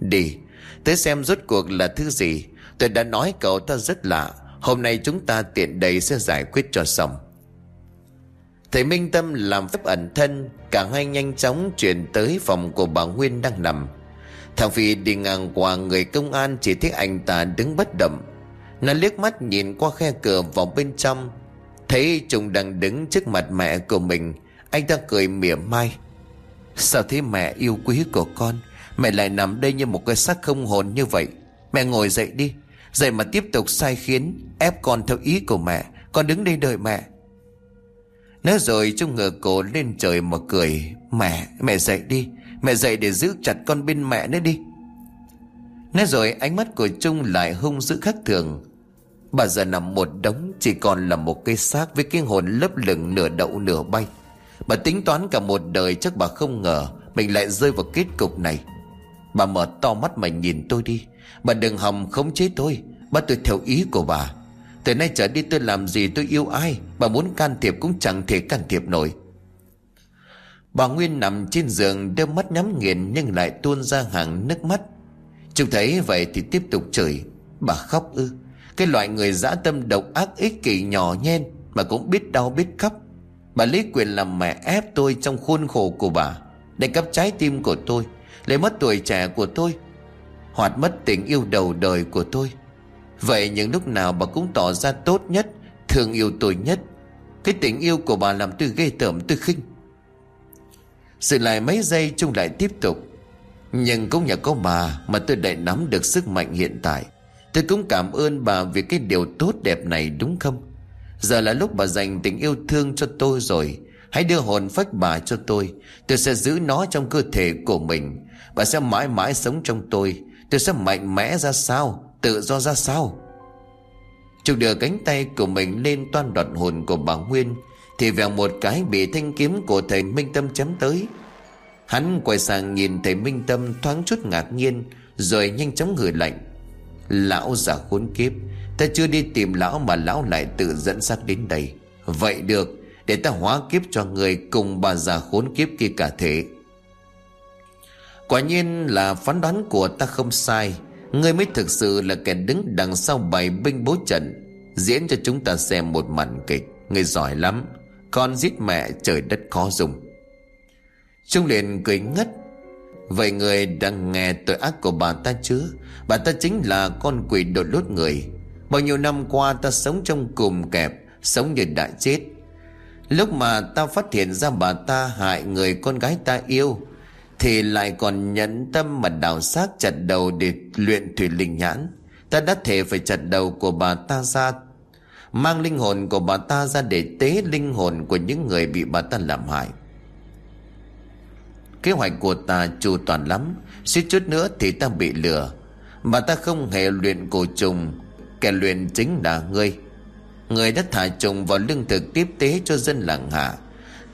Đi. Tới xem rốt cuộc là thứ gì? Tôi đã nói cậu ta rất lạ. Hôm nay chúng ta tiện đầy sẽ giải quyết cho xong. Thầy Minh Tâm làm phép ẩn thân, Cả hai nhanh chóng chuyển tới phòng của bà Nguyên đang nằm. Thằng Phi đi ngang qua người công an Chỉ thấy anh ta đứng bất động. Nó liếc mắt nhìn qua khe cửa vào bên trong. Thấy chồng đang đứng trước mặt mẹ của mình. Anh ta cười mỉa mai. Sao thế mẹ yêu quý của con? Mẹ lại nằm đây như một cái xác không hồn như vậy. Mẹ ngồi dậy đi. Dậy mà tiếp tục sai khiến Ép con theo ý của mẹ. Con đứng đây đợi mẹ. Nói rồi Trung ngờ cổ lên trời mà cười. Mẹ, mẹ dậy đi. Mẹ dậy để giữ chặt con bên mẹ nữa đi. Nói rồi ánh mắt của Trung lại hung dữ khắc thường. Bà giờ nằm một đống Chỉ còn là một cây xác Với cái hồn lấp lửng nửa đậu nửa bay. Bà tính toán cả một đời Chắc bà không ngờ Mình lại rơi vào kết cục này. Bà mở to mắt mà nhìn tôi đi. Bà đừng hòng khống chế tôi. Bắt tôi theo ý của bà. Từ nay trở đi tôi làm gì tôi yêu ai, Bà muốn can thiệp cũng chẳng thể can thiệp nổi. Bà Nguyên nằm trên giường, Đôi mắt nhắm nghiền Nhưng lại tuôn ra hàng nước mắt. Chúng thấy vậy thì tiếp tục chửi. Bà khóc ư. Cái loại người dã tâm độc ác ích kỷ nhỏ nhen Mà cũng biết đau biết khóc. Bà lấy quyền làm mẹ ép tôi trong khuôn khổ của bà Để cắp trái tim của tôi, Lấy mất tuổi trẻ của tôi, Hoạt mất tình yêu đầu đời của tôi. Vậy những lúc nào bà cũng tỏ ra tốt nhất, Thương yêu tôi nhất. Cái tình yêu của bà làm tôi ghê tởm, tôi khinh. Sự lại mấy giây chung lại tiếp tục. Nhưng cũng nhờ có bà Mà tôi lại nắm được sức mạnh hiện tại. Tôi cũng cảm ơn bà vì cái điều tốt đẹp này, đúng không? Giờ là lúc bà dành tình yêu thương cho tôi rồi. Hãy đưa hồn phách bà cho tôi. Tôi sẽ giữ nó trong cơ thể của mình. Bà sẽ mãi mãi sống trong tôi. Tôi sẽ mạnh mẽ ra sao? Tự do ra sao? Trục đưa cánh tay của mình lên toan đoạt hồn của bà Nguyên, Thì vèo một cái bị thanh kiếm của thầy Minh Tâm chém tới. Hắn quay sang nhìn thầy Minh Tâm thoáng chút ngạc nhiên, Rồi nhanh chóng gửi lạnh. Lão già khốn kiếp Ta chưa đi tìm lão mà lão lại tự dẫn xác đến đây. Vậy được Để ta hóa kiếp cho người cùng bà già khốn kiếp kia cả thể Quả nhiên là phán đoán của ta không sai. Ngươi mới thực sự là kẻ đứng đằng sau bài binh bố trận Diễn cho chúng ta xem một màn kịch. Ngươi giỏi lắm Con giết mẹ trời đất khó dùng. Trung liền cười ngất. Vậy người đang nghe tội ác của bà ta chứ, Bà ta chính là con quỷ đột lốt người. Bao nhiêu năm qua ta sống trong cùm kẹp, Sống như đã chết. Lúc mà ta phát hiện ra bà ta hại người con gái ta yêu, thì lại còn nhẫn tâm mà đào xác chặt đầu để luyện thủy linh nhãn. Ta đã thể phải chặt đầu của bà ta ra, Mang linh hồn của bà ta ra để tế linh hồn của những người bị bà ta làm hại. Kế hoạch của ta chu toàn lắm, suýt chút nữa thì ta bị lừa. Bà ta không hề luyện cổ trùng Kẻ luyện chính là ngươi. Người đã thả trùng vào lương thực tiếp tế cho dân làng hạ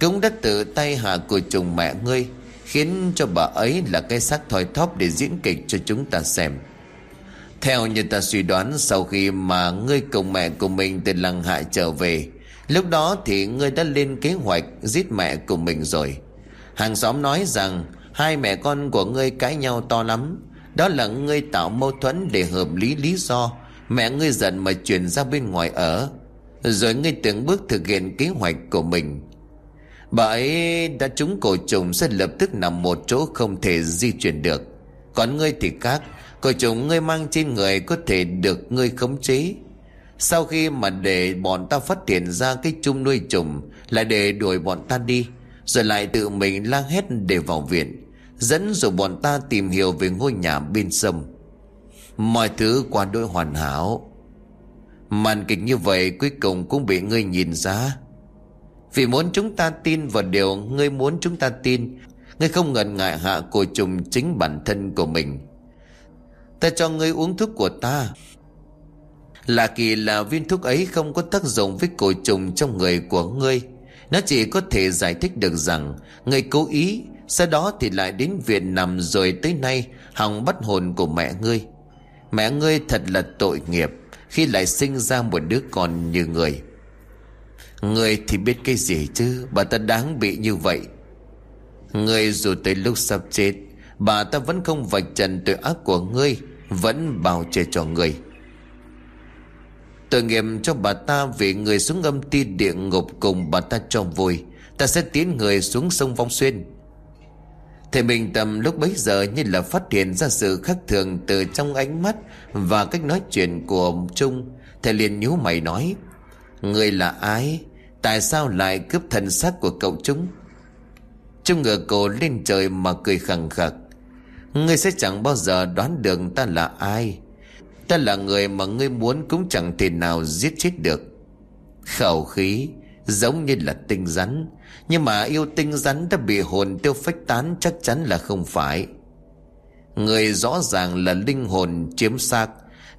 Cũng đã tự tay hạ của trùng mẹ ngươi, Khiến cho bà ấy là cái xác thoi thóp để diễn kịch cho chúng ta xem. Theo như ta suy đoán, sau khi mà ngươi cùng mẹ của mình từ làng hạ trở về, Lúc đó thì ngươi đã lên kế hoạch giết mẹ của mình rồi. Hàng xóm nói rằng, hai mẹ con của ngươi cãi nhau to lắm. Đó là ngươi tạo mâu thuẫn để hợp lý lý do Mẹ ngươi giận mà chuyển ra bên ngoài ở, Rồi ngươi từng bước thực hiện kế hoạch của mình. Bà ấy đã trúng cổ trùng sẽ lập tức nằm một chỗ không thể di chuyển được. Còn ngươi thì khác, Cổ trùng ngươi mang trên người có thể được ngươi khống chế. Sau khi mà để bọn ta phát hiện ra cái chung nuôi trùng, Lại để đuổi bọn ta đi, Rồi lại tự mình la hét để vào viện, Dẫn rồi bọn ta tìm hiểu về ngôi nhà bên sông. Mọi thứ qua đôi hoàn hảo. Màn kịch như vậy cuối cùng cũng bị ngươi nhìn ra. Vì muốn chúng ta tin vào điều ngươi muốn chúng ta tin, Ngươi không ngần ngại hạ cổ trùng chính bản thân của mình. Ta cho ngươi uống thuốc của ta. Là kỳ là viên thuốc ấy không có tác dụng với cổ trùng trong người của ngươi. Nó chỉ có thể giải thích được rằng Ngươi cố ý, Sau đó thì lại đến viện nằm rồi tới nay, Hòng bắt hồn của mẹ ngươi. Mẹ ngươi thật là tội nghiệp, Khi lại sinh ra một đứa con như người Người thì biết cái gì chứ? Bà ta đáng bị như vậy. Người dù tới lúc sắp chết, Bà ta vẫn không vạch trần tội ác của ngươi, Vẫn bào che cho người. Tội nghiệp cho bà ta Vì người xuống âm ti địa ngục Cùng bà ta cho vui, Ta sẽ tiến người xuống sông Vong Xuyên. Thầy Bình Tâm lúc bấy giờ Như là phát hiện ra sự khác thường Từ trong ánh mắt Và cách nói chuyện của Trung. Thầy liền nhíu mày nói, Người là ai? Tại sao lại cướp thần xác của cậu chúng? Trung ngửa cổ lên trời mà cười khẳng khặc, Ngươi sẽ chẳng bao giờ đoán được ta là ai. Ta là người mà ngươi muốn cũng chẳng thể nào giết chết được. Khẩu khí Giống như là tinh rắn nhưng mà yêu tinh rắn đã bị hồn tiêu phách tán Chắc chắn là không phải. Người rõ ràng là linh hồn chiếm xác.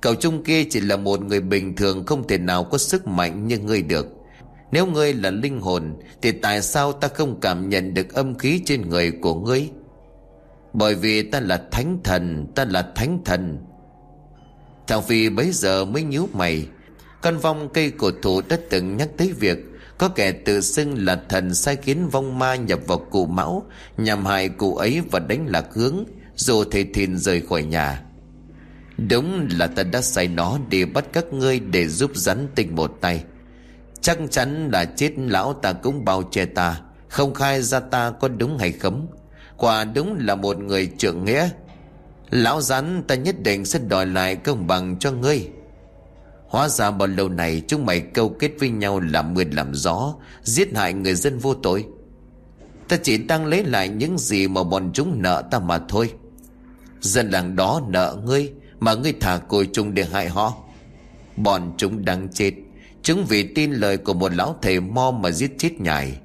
Cậu Trung kia chỉ là một người bình thường, Không thể nào có sức mạnh như ngươi được. Nếu ngươi là linh hồn, Thì tại sao ta không cảm nhận được âm khí trên người của ngươi? Bởi vì ta là thánh thần, Ta là thánh thần. Thằng Phi bấy giờ mới nhíu mày. Con vong cây cổ thụ đã từng nhắc tới việc có kẻ tự xưng là thần sai khiến vong ma nhập vào cụ mão, Nhằm hại cụ ấy và đánh lạc hướng, Dù thầy thìn rời khỏi nhà. Đúng là ta đã sai nó để bắt các ngươi để giúp rắn tình một tay. Chắc chắn là chết lão ta cũng bao che ta, Không khai ra ta có đúng hay không? Quả đúng là một người trưởng nghĩa. Lão rắn ta nhất định sẽ đòi lại công bằng cho ngươi. Hóa ra bao lâu này chúng mày câu kết với nhau làm mưa làm gió, Giết hại người dân vô tội. Ta chỉ đang lấy lại những gì mà bọn chúng nợ ta mà thôi. Dân làng đó nợ ngươi, Mà ngươi thả cồi chung để hại họ. Bọn chúng đang chết, Chúng vì tin lời của một lão thầy mo mà giết chết nhài.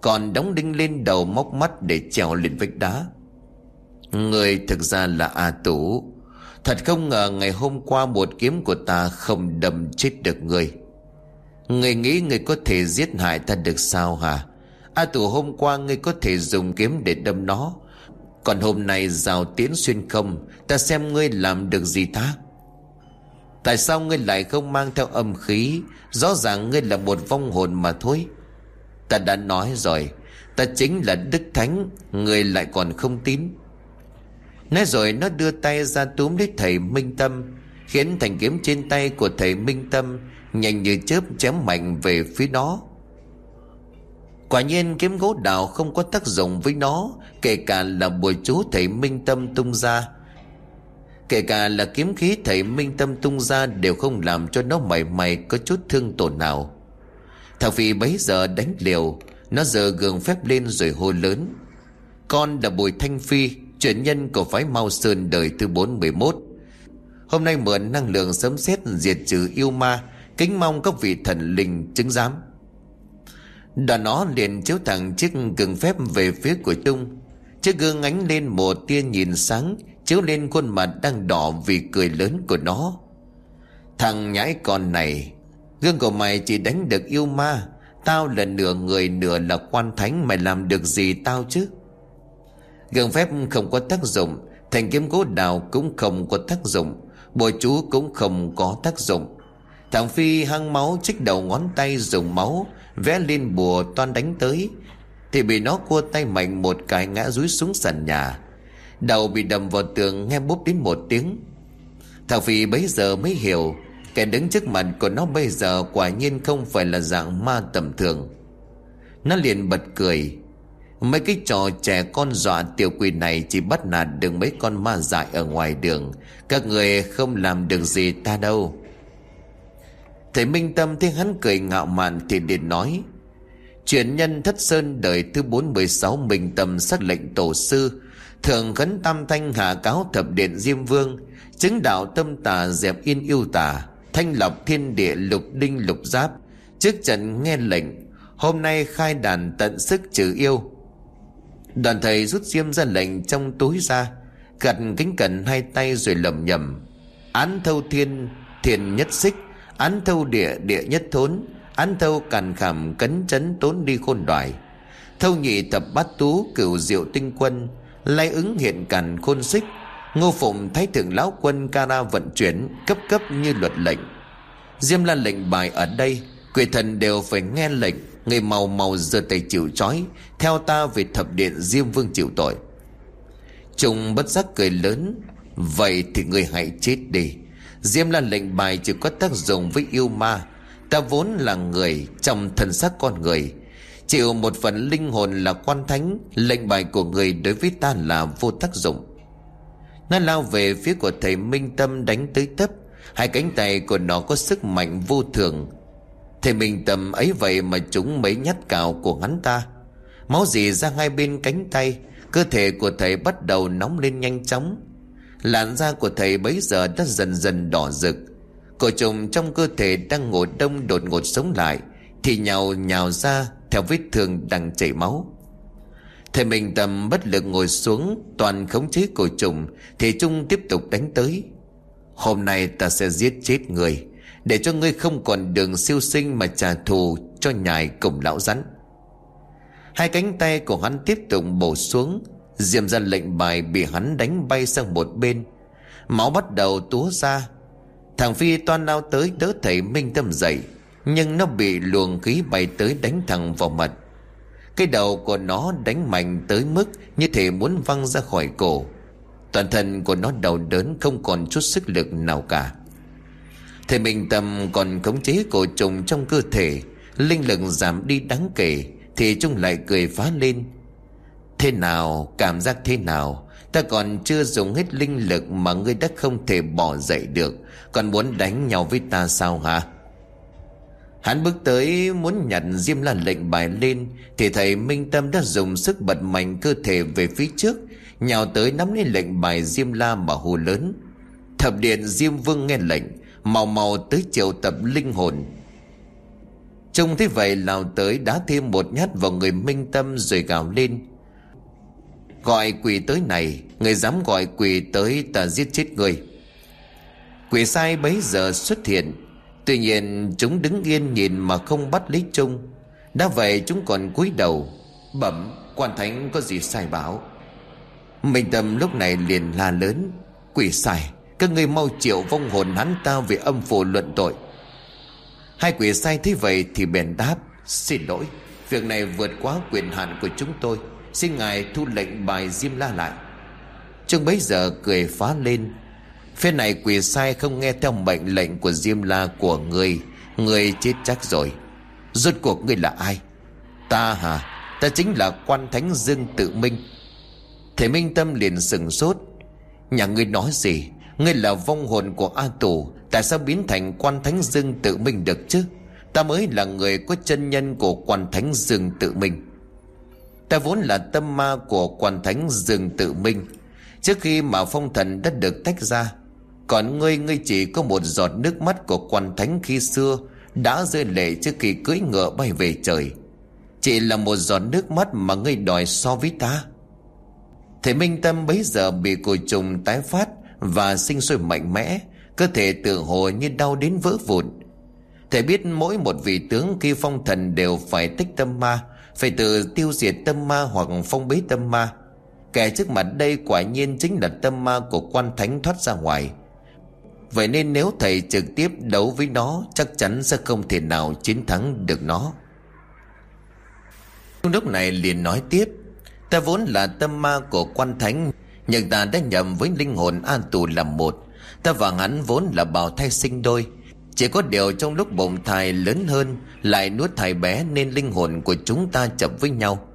Còn đóng đinh lên đầu móc mắt để trèo lên vách đá. Người thực ra là A Tú. Thật không ngờ ngày hôm qua một kiếm của ta không đâm chết được người. Người nghĩ người có thể giết hại ta được sao hả? A tù hôm qua người có thể dùng kiếm để đâm nó. Còn hôm nay rào tiến xuyên không? Ta xem ngươi làm được gì ta? Tại sao ngươi lại không mang theo âm khí? Rõ ràng ngươi là một vong hồn mà thôi. Ta đã nói rồi, Ta chính là Đức Thánh Ngươi lại còn không tin Nói rồi nó đưa tay ra túm lấy thầy Minh Tâm, Khiến thành kiếm trên tay của thầy Minh Tâm Nhanh như chớp chém mạnh về phía nó. Quả nhiên kiếm gỗ đào không có tác dụng với nó, Kể cả là bùa chú thầy Minh Tâm tung ra. Kể cả là kiếm khí thầy Minh Tâm tung ra Đều không làm cho nó mảy may có chút thương tổn nào. Thằng Phi bấy giờ đánh liều, Nó giờ gường phép lên rồi hô lớn. Con là Bùi Thanh Phi Chuyển nhân của phái Mao Sơn đời thứ 411 Hôm nay mượn năng lượng sớm xét diệt trừ yêu ma, Kính mong các vị thần linh chứng giám. Đoàn nó liền chiếu thẳng chiếc gương phép về phía của Trung. Chiếc gương ánh lên một tia nhìn sáng, Chiếu lên khuôn mặt đang đỏ vì cười lớn của nó. Thằng nhãi con này, Gương của mày chỉ đánh được yêu ma, Tao là nửa người nửa là quan thánh, Mày làm được gì tao chứ? Gương phép không có tác dụng, Thành kiếm gỗ đào cũng không có tác dụng Bùa chú cũng không có tác dụng. Thằng Phi hăng máu trích đầu ngón tay dùng máu, Vẽ lên bùa toan đánh tới, Thì bị nó cua tay mạnh một cái ngã rúi xuống sàn nhà. Đầu bị đầm vào tường nghe bốp đến một tiếng. Thằng Phi bấy giờ mới hiểu, Kẻ đứng trước mặt của nó bây giờ quả nhiên không phải là dạng ma tầm thường. Nó liền bật cười. Mấy cái trò trẻ con dọa tiểu quỷ này Chỉ bắt nạt được mấy con ma dại ở ngoài đường. Các người không làm được gì ta đâu. Thầy Minh Tâm thấy hắn cười ngạo mạn Thì liền nói, Chuyện nhân thất sơn đời thứ 416 Minh Tâm xác lệnh tổ sư, Thường khấn tam thanh hạ cáo thập điện Diêm Vương, Chứng đạo tâm tà dẹp yên yêu tà, Thanh lọc thiên địa lục đinh lục giáp. Trước trận nghe lệnh, Hôm nay khai đàn tận sức trừ yêu Đoàn thầy rút diêm ra lệnh trong túi ra Gặt kính cẩn hai tay rồi lầm nhầm Án thâu thiên, Thiền nhất xích, Án thâu địa địa nhất thốn, Án thâu càn khảm cấn chấn tốn đi khôn đoài. Thâu nhị tập bát tú cửu diệu tinh quân, Lai ứng hiện càn khôn xích. Ngô Phụng thái thượng lão quân kara vận chuyển Cấp cấp như luật lệnh. Diêm lan lệnh bài ở đây. Quỷ thần đều phải nghe lệnh, Người màu màu giơ tay chịu trói, Theo ta về thập điện Diêm Vương chịu tội. Trùng bất giác cười lớn, Vậy thì người hãy chết đi. Diêm là lệnh bài chỉ có tác dụng với yêu ma, Ta vốn là người Trong thân xác con người. Chịu một phần linh hồn là quan thánh, Lệnh bài của người đối với ta là vô tác dụng. Nó lao về phía của thầy Minh Tâm đánh tới tấp, Hai cánh tay của nó có sức mạnh vô thường Thầy mình tầm ấy vậy mà chúng mấy nhát cào của hắn ta. Máu dì ra hai bên cánh tay, Cơ thể của thầy bắt đầu nóng lên nhanh chóng. Làn da của thầy bấy giờ đã dần dần đỏ rực. Cổ trùng trong cơ thể đang ngồi đông đột ngột sống lại, Thì nhào nhào ra theo vết thương đang chảy máu. Thầy mình tầm bất lực ngồi xuống, Toàn khống chế cổ trùng Thì Trung tiếp tục đánh tới. Hôm nay ta sẽ giết chết người. Để cho ngươi không còn đường siêu sinh Mà trả thù cho nhài cổng lão rắn. Hai cánh tay của hắn tiếp tục bổ xuống, Diệm ra lệnh bài bị hắn đánh bay sang một bên. Máu bắt đầu túa ra. Thằng Phi toan lao tới đỡ thầy Minh Tâm dậy, Nhưng nó bị luồng khí bay tới đánh thẳng vào mặt. Cái đầu của nó đánh mạnh tới mức Như thể muốn văng ra khỏi cổ. Toàn thân của nó đau đớn Không còn chút sức lực nào cả. Thầy Minh Tâm còn khống chế cổ trùng trong cơ thể, Linh lực giảm đi đáng kể, Thì chúng lại cười phá lên. Thế nào, cảm giác thế nào? Ta còn chưa dùng hết linh lực Mà ngươi đã không thể bỏ dậy được. Còn muốn đánh nhau với ta sao hả? Hắn bước tới, muốn nhặt diêm la lệnh bài lên, Thì thầy Minh Tâm đã dùng sức bật mạnh cơ thể về phía trước, Nhào tới nắm lấy lệnh bài diêm la mà hù lớn. Thập điện diêm vương nghe lệnh Màu màu tới triệu tập linh hồn. Trông thế vậy lao tới đá thêm một nhát vào người Minh Tâm rồi gào lên. Gọi quỷ tới này, Người dám gọi quỷ tới ta giết chết người. Quỷ sai bấy giờ xuất hiện. Tuy nhiên, chúng đứng yên nhìn mà không bắt lấy Trung Đã vậy, chúng còn cúi đầu. Bẩm, quan thánh có gì sai bảo Minh Tâm lúc này liền la lớn. Quỷ sai. Các ngươi mau chịu vong hồn hắn ta Về âm phủ luận tội. Hai quỷ sai thế vậy thì bèn đáp, Xin lỗi, Việc này vượt quá quyền hạn của chúng tôi. Xin ngài thu lệnh bài Diêm La lại. Trương bấy giờ cười phá lên Phía này quỷ sai không nghe theo mệnh lệnh của Diêm La của người Người chết chắc rồi. Rốt cuộc ngươi là ai? Ta hả? Ta chính là quan thánh dương tự minh. Thầy Minh Tâm liền sừng sốt, Nhà ngươi nói gì? Ngươi là vong hồn của A Tù Tại sao biến thành quan thánh dương tự mình được chứ? Ta mới là người có chân nhân của quan thánh dương tự mình. Ta vốn là tâm ma của quan thánh dương tự minh Trước khi mà phong thần đã được tách ra, Còn ngươi ngươi chỉ có một giọt nước mắt của quan thánh khi xưa Đã rơi lệ trước khi cưỡi ngựa bay về trời. Chỉ là một giọt nước mắt mà ngươi đòi so với ta. Thế Minh Tâm bấy giờ bị cồi trùng tái phát và sinh sôi mạnh mẽ, Cơ thể tự hồ như đau đến vỡ vụn. Thầy biết mỗi một vị tướng khi phong thần đều phải tích tâm ma, Phải tự tiêu diệt tâm ma hoặc phong bế tâm ma. Kẻ trước mặt đây quả nhiên chính là tâm ma của quan thánh thoát ra ngoài. Vậy nên nếu thầy trực tiếp đấu với nó, Chắc chắn sẽ không thể nào chiến thắng được nó. Lúc này liền nói tiếp, Ta vốn là tâm ma của quan thánh nhưng ta đã nhầm với linh hồn an tù làm một. Ta và hắn vốn là bào thai sinh đôi. Chỉ có điều trong lúc bụng thai lớn hơn, Lại nuốt thai bé Nên linh hồn của chúng ta chập với nhau.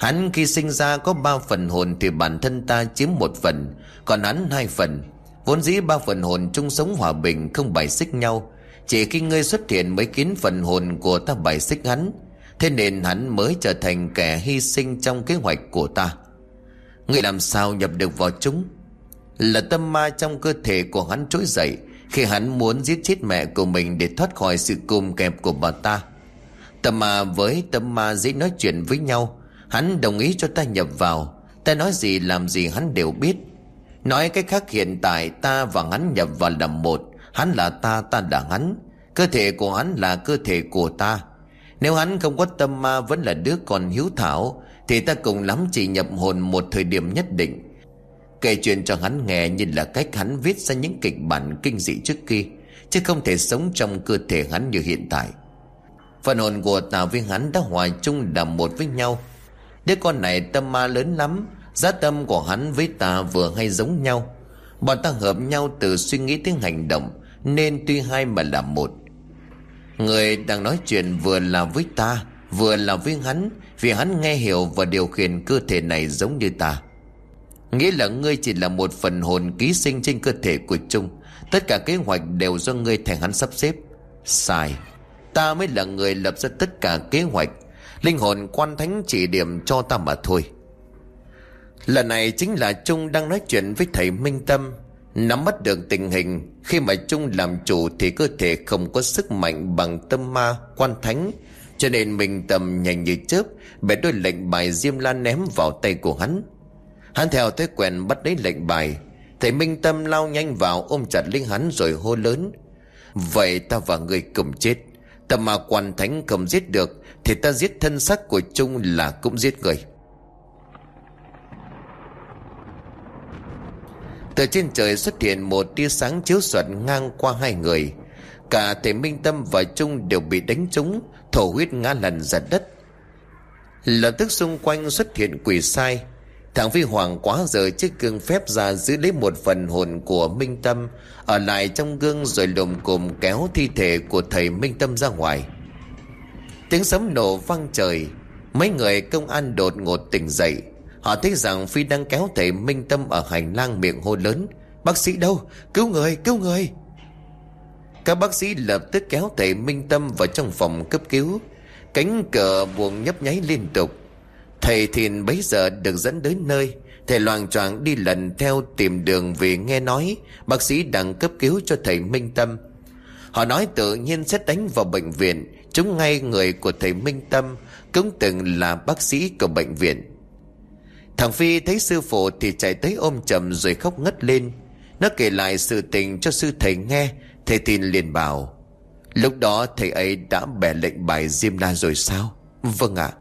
Hắn khi sinh ra có ba phần hồn Thì bản thân ta chiếm một phần, Còn hắn hai phần. Vốn dĩ ba phần hồn chung sống hòa bình, Không bài xích nhau. Chỉ khi ngươi xuất hiện mới khiến phần hồn của ta bài xích hắn. Thế nên hắn mới trở thành kẻ hy sinh trong kế hoạch của ta. Ngươi làm sao nhập được vào chúng? Là tâm ma trong cơ thể của hắn trỗi dậy Khi hắn muốn giết chết mẹ của mình Để thoát khỏi sự cùm kẹp của bà ta. Tâm ma với tâm ma dễ nói chuyện với nhau. Hắn đồng ý cho ta nhập vào. Ta nói gì làm gì hắn đều biết. Nói cách khác hiện tại ta và hắn nhập vào làm một. Hắn là ta, ta là hắn. Cơ thể của hắn là cơ thể của ta. Nếu hắn không có tâm ma vẫn là đứa con hiếu thảo. Thì ta cùng lắm chỉ nhập hồn một thời điểm nhất định. Kể chuyện cho hắn nghe như là cách hắn viết ra những kịch bản kinh dị trước kia, Chứ không thể sống trong cơ thể hắn như hiện tại. Phần hồn của ta với hắn đã hòa chung làm một với nhau. Đứa con này tâm ma lớn lắm, Giá tâm của hắn với ta vừa hay giống nhau. Bọn ta hợp nhau từ suy nghĩ tới hành động, Nên tuy hai mà là một. Người đang nói chuyện vừa là với ta Vừa là với hắn, Vì hắn nghe hiểu và điều khiển cơ thể này giống như ta. Nghĩa là ngươi chỉ là một phần hồn ký sinh trên cơ thể của Trung Tất cả kế hoạch đều do ngươi thành hắn sắp xếp. Sai. Ta mới là người lập ra tất cả kế hoạch. Linh hồn quan thánh chỉ điểm cho ta mà thôi. Lần này chính là Trung đang nói chuyện với thầy Minh Tâm. Nắm bắt được tình hình, Khi mà Trung làm chủ Thì cơ thể không có sức mạnh bằng tâm ma Quan thánh. Cho nên Minh Tâm nhanh như chớp, Bẻ đôi lệnh bài Diêm Lan ném vào tay của hắn. Hắn theo thói quen bắt lấy lệnh bài. Thầy Minh Tâm lao nhanh vào ôm chặt Linh hắn rồi hô lớn. Vậy ta và người cùng chết, Ta mà quan thánh không giết được, Thì ta giết thân xác của Trung là cũng giết người. Từ trên trời xuất hiện một tia sáng chiếu xoạt ngang qua hai người. Cả thể Minh Tâm và Trung đều bị đánh trúng Thổ huyết ngã lăn ra đất Lập tức xung quanh xuất hiện quỷ sai Thằng Phi Hoàng quá giờ chiếc gương phép ra giữ lấy một phần hồn của Minh Tâm, Ở lại trong gương rồi lồm cùm kéo thi thể của thầy Minh Tâm ra ngoài Tiếng sấm nổ vang trời Mấy người công an đột ngột tỉnh dậy Họ thấy rằng Phi đang kéo thầy Minh Tâm ở hành lang miệng hô lớn, Bác sĩ đâu? Cứu người! Cứu người! Các bác sĩ lập tức kéo thầy Minh Tâm vào trong phòng cấp cứu. Cánh cửa buồn nhấp nháy liên tục. Thầy Thìn bấy giờ được dẫn đến nơi. Thầy loàng choạng đi lần theo tìm đường vì nghe nói Bác sĩ đang cấp cứu cho thầy Minh Tâm. Họ nói tự nhiên sẽ đánh vào bệnh viện. Chúng ngay người của thầy Minh Tâm Cũng từng là bác sĩ của bệnh viện. Thằng Phi thấy sư phụ thì chạy tới ôm chầm rồi khóc ngất lên. Nó kể lại sự tình cho sư thầy nghe. Thầy tin liền bảo, Lúc đó thầy ấy đã bẻ lệnh bài Diêm La rồi sao? Vâng ạ.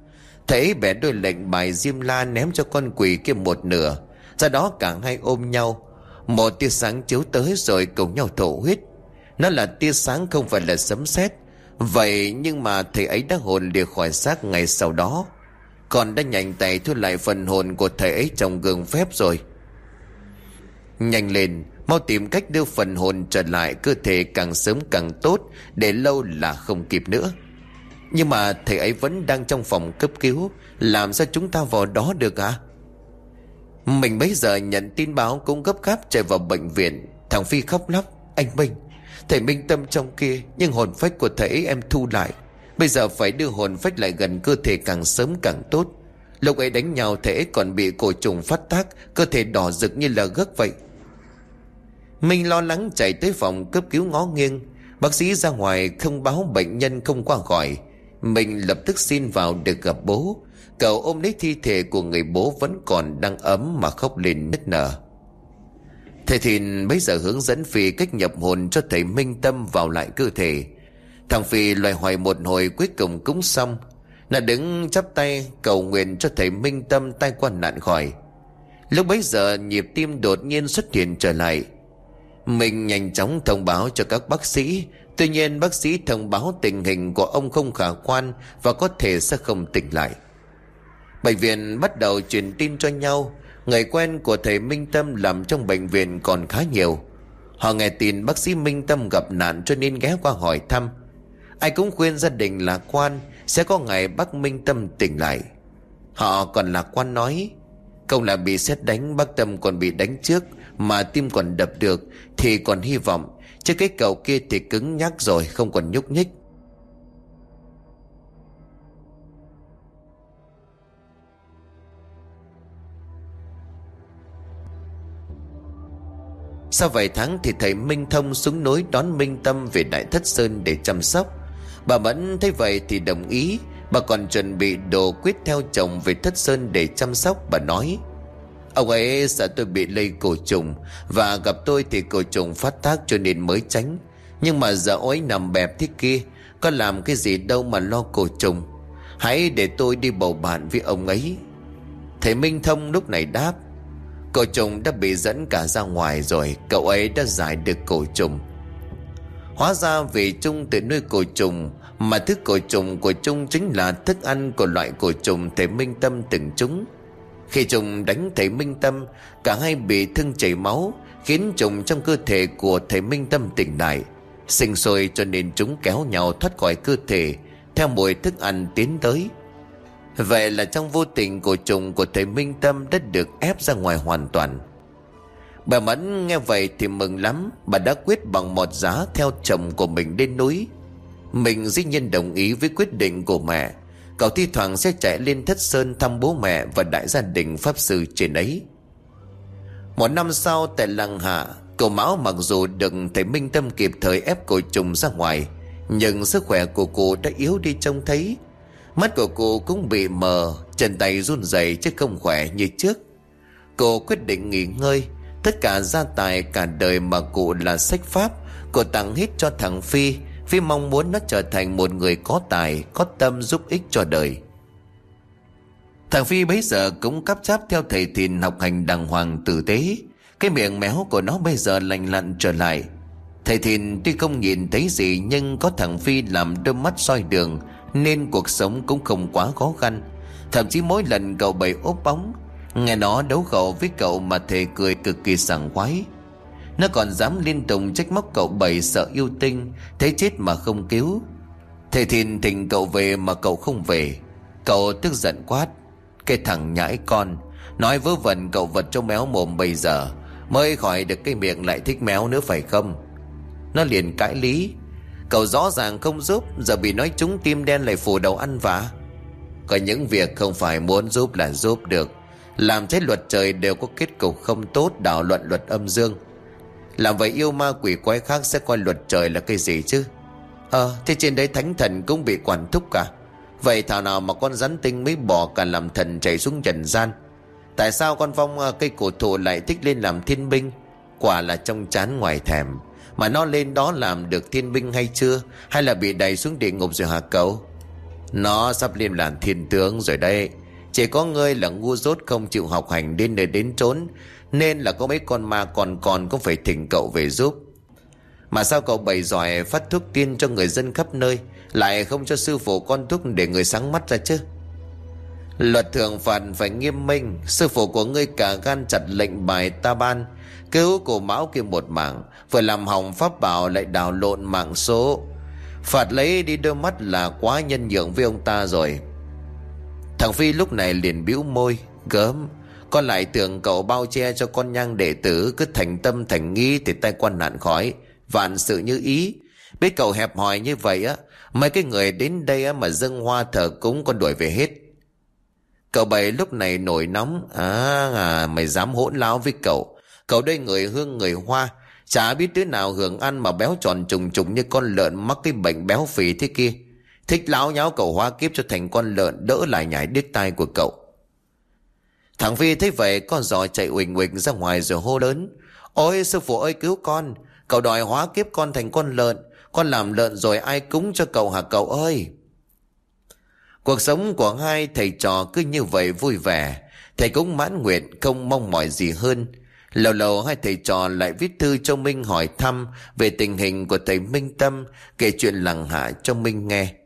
Thầy ấy bẻ đôi lệnh bài Diêm La ném cho con quỷ kia một nửa sau đó cả hai ôm nhau. Một tia sáng chiếu tới rồi cùng nhau thổ huyết. Nó là tia sáng không phải là sấm sét. Vậy nhưng mà thầy ấy đã hồn lìa khỏi xác ngày sau đó. Còn đã nhanh tay thu lại phần hồn của thầy ấy trong gương phép rồi. Nhanh lên Mau tìm cách đưa phần hồn trở lại cơ thể càng sớm càng tốt, Để lâu là không kịp nữa. Nhưng mà thầy ấy vẫn đang trong phòng cấp cứu, Làm sao chúng ta vào đó được à? Mình bây giờ nhận tin báo cũng gấp gáp chạy vào bệnh viện. Thằng Phi khóc lóc, Anh Minh, Thầy Minh Tâm trong kia, Nhưng hồn phách của thầy ấy em thu lại. Bây giờ phải đưa hồn phách lại gần cơ thể càng sớm càng tốt. Lúc ấy đánh nhau, thầy ấy còn bị cổ trùng phát tác, Cơ thể đỏ rực như là gấc vậy. Minh lo lắng chạy tới phòng cấp cứu ngó nghiêng. Bác sĩ ra ngoài thông báo bệnh nhân không qua khỏi. Mình lập tức xin vào được gặp bố. Cậu ôm lấy thi thể của người bố vẫn còn đang ấm mà khóc lên nứt nở. Thầy Thìn bây giờ hướng dẫn Phi cách nhập hồn cho thầy Minh Tâm vào lại cơ thể. Thằng Phi loài hoài một hồi cuối cùng cũng xong. Là đứng chắp tay cầu nguyện cho thầy Minh Tâm tai qua nạn khỏi. Lúc bấy giờ nhịp tim đột nhiên xuất hiện trở lại mình nhanh chóng thông báo cho các bác sĩ. Tuy nhiên, bác sĩ thông báo tình hình của ông không khả quan Và có thể sẽ không tỉnh lại. Bệnh viện bắt đầu truyền tin cho nhau. Người quen của thầy Minh Tâm làm trong bệnh viện còn khá nhiều. Họ nghe tin bác sĩ Minh Tâm gặp nạn cho nên ghé qua hỏi thăm. Ai cũng khuyên gia đình lạc quan, Sẽ có ngày bác Minh Tâm tỉnh lại. Họ còn lạc quan nói Không là bị xét đánh, bác Tâm còn bị đánh trước mà tim còn đập được Thì còn hy vọng Chứ cái cầu kia thì cứng nhắc rồi Không còn nhúc nhích Sau vài tháng thì thầy Minh Thông xuống núi đón Minh Tâm về Đại Thất Sơn để chăm sóc. Bà Mẫn thấy vậy thì đồng ý, bà còn chuẩn bị đồ quyết theo chồng về Thất Sơn để chăm sóc. Bà nói, Ông ấy sợ tôi bị lây cổ trùng, Và gặp tôi thì cổ trùng phát tác cho nên mới tránh. Nhưng mà giờ ông ấy nằm bẹp thế kia, Có làm cái gì đâu mà lo cổ trùng. Hãy để tôi đi bầu bạn với ông ấy. Thầy Minh Thông lúc này đáp, Cổ trùng đã bị dẫn cả ra ngoài rồi, Cậu ấy đã giải được cổ trùng. Hóa ra vì Trung tự nuôi cổ trùng, Mà thức cổ trùng của Trung chính là thức ăn của loại cổ trùng thầy Minh Tâm từng trúng khi trùng đánh thầy Minh Tâm, Cả hai bị thương chảy máu, Khiến trùng trong cơ thể của thầy Minh Tâm tỉnh lại. Sinh sôi cho nên chúng kéo nhau thoát khỏi cơ thể, Theo mùi thức ăn tiến tới. Vậy là trong vô tình của trùng của thầy Minh Tâm đã được ép ra ngoài hoàn toàn. Bà Mẫn nghe vậy thì mừng lắm, Bà đã quyết bằng một giá theo chồng của mình lên núi. Mình dĩ nhiên đồng ý với quyết định của mẹ. Cậu thi thoảng sẽ chạy lên thất sơn thăm bố mẹ và đại gia đình pháp sư trên ấy. Một năm sau, tại lăng hạ, Cậu Mão mặc dù được thầy Minh Tâm kịp thời ép cổ trùng ra ngoài, Nhưng sức khỏe của cô đã yếu đi trông thấy. Mắt của cô cũng bị mờ, Chân tay run rẩy chứ không khỏe như trước. Cô quyết định nghỉ ngơi. Tất cả gia tài cả đời mà cụ là sách pháp, cô tặng hết cho thằng Phi Phi mong muốn nó trở thành một người có tài, Có tâm giúp ích cho đời. Thằng Phi bấy giờ cũng cắp cháp theo thầy thìn học hành đàng hoàng tử tế. Cái miệng méo của nó bây giờ lành lặn trở lại. Thầy thìn tuy không nhìn thấy gì Nhưng có thằng Phi làm đôi mắt soi đường, Nên cuộc sống cũng không quá khó khăn. Thậm chí mỗi lần cậu bày ốp bóng, Nghe nó đấu khẩu với cậu mà thầy cười cực kỳ sảng khoái. Nó còn dám liên tục trách móc cậu bảy sợ yêu tinh Thấy chết mà không cứu. Thầy thìn thỉnh cậu về mà cậu không về. Cậu tức giận quát, Cái thằng nhãi con, Nói vớ vẩn cậu vật trong méo mồm bây giờ, Mới khỏi được cái miệng lại thích méo nữa phải không? Nó liền cãi lý, Cậu rõ ràng không giúp, Giờ bị nói trúng tim đen lại phủ đầu ăn vả. Có những việc không phải muốn giúp là giúp được, Làm thế luật trời đều có kết cục không tốt, Đảo luận luật âm dương. Làm vậy yêu ma quỷ quái khác sẽ coi luật trời là cái gì chứ? Ờ thế trên đấy thánh thần cũng bị quản thúc cả. Vậy thảo nào mà con rắn tinh mới bỏ cả làm thần chạy xuống trần gian? Tại sao con phong à, cây cổ thụ lại thích lên làm thiên binh? Quả là trong chán ngoài thèm. Mà nó lên đó làm được thiên binh hay chưa? Hay là bị đẩy xuống địa ngục rồi hả cậu? Nó sắp lên làm thiên tướng rồi đây Chỉ có ngươi là ngu dốt không chịu học hành đến nơi đến trốn nên là có mấy con ma còn còn cũng phải thỉnh cậu về giúp. Mà sao cậu bày giỏi phát thuốc tiên cho người dân khắp nơi, Lại không cho sư phụ con thuốc để người sáng mắt ra chứ? Luật thường phạt phải nghiêm minh, Sư phụ của ngươi cả gan chặt lệnh bài ta ban, Cứu cổ mão kia một mạng, Vừa làm hỏng pháp bảo lại đào lộn mạng số. Phạt lấy đi đôi mắt là quá nhân nhượng với ông ta rồi. Thằng Phi lúc này liền bĩu môi, Gớm. Con lại tưởng cậu bao che cho con nhang đệ tử Cứ thành tâm thành nghi thì tay quan nạn khỏi Vạn sự như ý. Biết cậu hẹp hòi như vậy á Mấy cái người đến đây á mà dâng hoa thờ cúng con đuổi về hết. Cậu bảy lúc này nổi nóng À, à mày dám hỗn láo với cậu. Cậu đây người hương người hoa Chả biết đứa nào hưởng ăn mà béo tròn trùng trùng như con lợn mắc cái bệnh béo phì thế kia. Thích láo nháo cậu hoa kiếp cho thành con lợn đỡ lại nhảy đứt tai của cậu. Thằng Phi thấy vậy, con giò chạy uỳnh uỳnh ra ngoài rồi hô lớn. Ôi, sư phụ ơi, cứu con. Cậu đòi hóa kiếp con thành con lợn. Con làm lợn rồi ai cúng cho cậu hả cậu ơi? Cuộc sống của hai thầy trò cứ như vậy vui vẻ. Thầy cũng mãn nguyện, không mong mỏi gì hơn. Lâu lâu hai thầy trò lại viết thư cho Minh hỏi thăm Về tình hình của thầy Minh Tâm, Kể chuyện lằng hạ cho Minh nghe.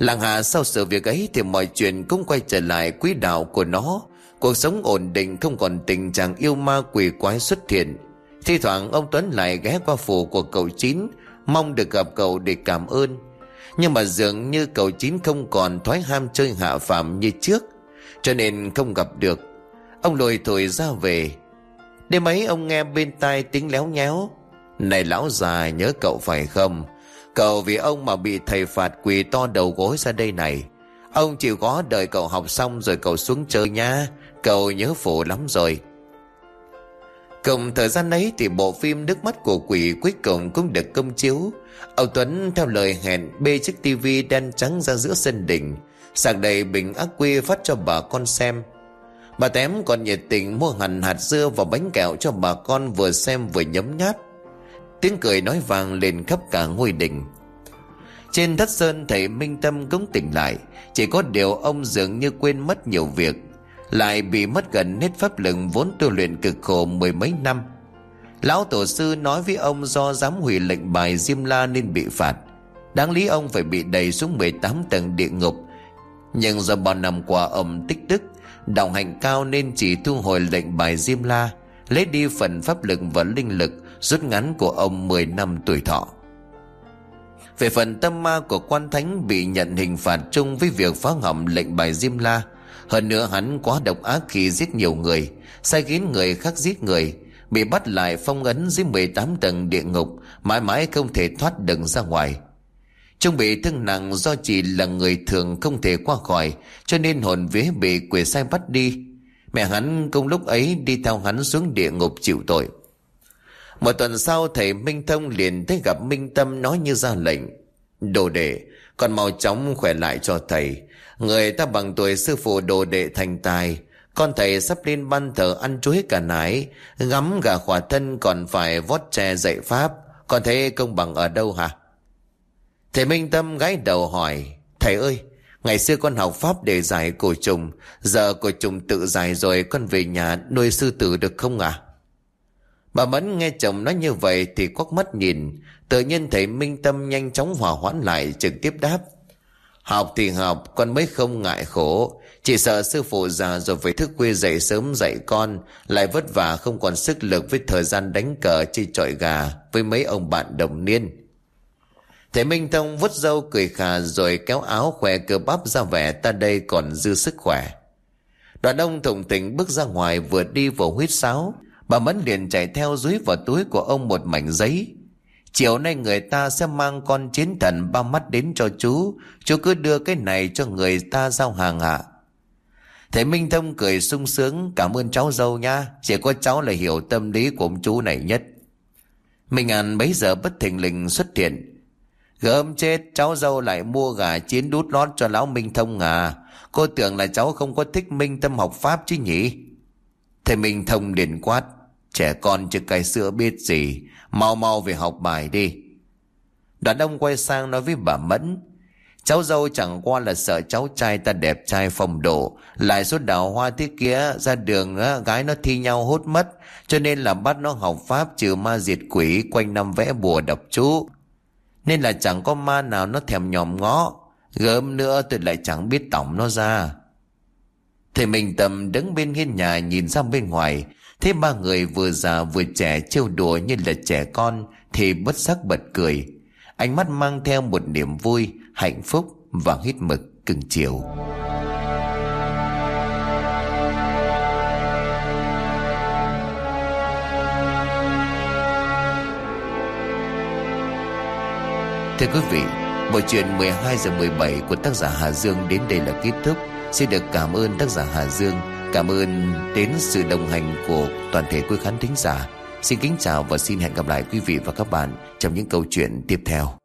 Làng hạ sau sự việc ấy thì mọi chuyện cũng quay trở lại quỹ đạo của nó. Cuộc sống ổn định không còn tình trạng yêu ma quỷ quái xuất hiện. Thi thoảng ông Tuấn lại ghé qua phủ của cậu Chín, Mong được gặp cậu để cảm ơn. Nhưng mà dường như cậu Chín không còn thói ham chơi hạ phạm như trước, Cho nên không gặp được. Ông lùi thổi ra về. Đêm ấy ông nghe bên tai tiếng léo nhéo. Này lão già, nhớ cậu phải không? Cậu vì ông mà bị thầy phạt quỳ to đầu gối ra đây này Ông chịu có đợi cậu học xong rồi cậu xuống chơi nha Cậu nhớ phụ lắm rồi Cùng thời gian ấy thì bộ phim Nước mắt của quỷ cuối cùng cũng được công chiếu. Ông Tuấn theo lời hẹn bê chiếc tivi đen trắng ra giữa sân đỉnh, sạc đầy bình ác quy phát cho bà con xem. Bà Tém còn nhiệt tình mua hẳn hạt dưa và bánh kẹo cho bà con vừa xem vừa nhấm nháp. Tiếng cười nói vang lên khắp cả ngôi đình. Trên thất sơn thầy Minh Tâm cũng tỉnh lại, chỉ có điều ông dường như quên mất nhiều việc lại bị mất gần hết pháp lực vốn tu luyện cực khổ mười mấy năm. Lão tổ sư nói với ông do dám hủy lệnh bài diêm la nên bị phạt. Đáng lý ông phải bị đẩy xuống 18 tầng địa ngục. Nhưng do bao năm qua ông tích đức đạo hạnh cao nên chỉ thu hồi lệnh bài diêm la lấy đi phần pháp lực và linh lực rút ngắn của ông 10 năm tuổi thọ. Về phần tâm ma của quan thánh bị nhận hình phạt chung với việc phá hỏng lệnh bài diêm la, hơn nữa hắn quá độc ác khi giết nhiều người, Sai khiến người khác giết người, Bị bắt lại phong ấn dưới 18 tầng địa ngục, Mãi mãi không thể thoát đừng ra ngoài. Trung bị thương nặng do chỉ là người thường không thể qua khỏi, Cho nên hồn vía bị quỷ sai bắt đi. Mẹ hắn cùng lúc ấy đi theo hắn xuống địa ngục chịu tội. Một tuần sau, thầy Minh Thông liền tới gặp Minh Tâm nói như ra lệnh. Đồ đệ Còn mau chóng khỏe lại cho thầy. Người ta bằng tuổi sư phụ đồ đệ thành tài. Con thầy sắp lên ban thờ ăn chuối cả nải Ngắm gà khỏa thân còn phải vót tre dạy pháp. Còn thấy công bằng ở đâu hả? Thầy Minh Tâm gái đầu hỏi, Thầy ơi, Ngày xưa con học pháp để giải cổ trùng, Giờ cổ trùng tự giải rồi Con về nhà nuôi sư tử được không ạ? Bà Mẫn nghe chồng nói như vậy Thì quắc mắt nhìn Tự nhiên thấy Minh Tâm nhanh chóng hòa hoãn lại, Trực tiếp đáp Học thì học, con mới không ngại khổ Chỉ sợ sư phụ già rồi phải thức khuya dậy sớm dạy con, Lại vất vả không còn sức lực với thời gian đánh cờ chơi trọi gà Với mấy ông bạn đồng niên Thầy Minh Thông vứt dâu cười khà rồi kéo áo khỏe cơ bắp ra vẻ, ta đây còn dư sức khỏe. Đoàn ông thủng tỉnh bước ra ngoài, vừa đi vừa huyết sáo. Bà Mẫn liền chạy theo dưới vào túi của ông một mảnh giấy. Chiều nay người ta sẽ mang con chiến thần ba mắt đến cho chú. Chú cứ đưa cái này cho người ta giao hàng ạ. Thầy Minh Thông cười sung sướng, cảm ơn cháu dâu nha. Chỉ có cháu là hiểu tâm lý của ông chú này nhất. Minh An bấy giờ bất thình lình xuất hiện Gớm chết, cháu dâu lại mua gà chiến đút lót cho lão Minh Thông à Cô tưởng là cháu không có thích Minh Tâm học Pháp chứ nhỉ Thầy Minh Thông liền quát Trẻ con chưa cài sữa biết gì. Mau mau về học bài đi. Đoàn ông quay sang nói với bà Mẫn, Cháu dâu chẳng qua là sợ cháu trai ta đẹp trai phong độ, Lại suốt đào hoa thế kia Ra đường gái nó thi nhau hốt mất, Cho nên là bắt nó học Pháp trừ ma diệt quỷ Quanh năm vẽ bùa đọc chú. Nên là chẳng có ma nào nó thèm nhòm ngó, Gớm nữa tôi lại chẳng biết tổng nó ra. Thầy mình tầm đứng bên hiên nhà nhìn ra bên ngoài thế ba người vừa già vừa trẻ trêu đùa như là trẻ con Thì bất sắc bật cười Ánh mắt mang theo một niềm vui, hạnh phúc và hít mực cưng chiều. Thưa quý vị, bộ truyện 12 giờ 17 của tác giả Hà Dương đến đây là kết thúc. Xin được cảm ơn tác giả Hà Dương, cảm ơn đến sự đồng hành của toàn thể quý khán thính giả. Xin kính chào và xin hẹn gặp lại quý vị và các bạn trong những câu chuyện tiếp theo.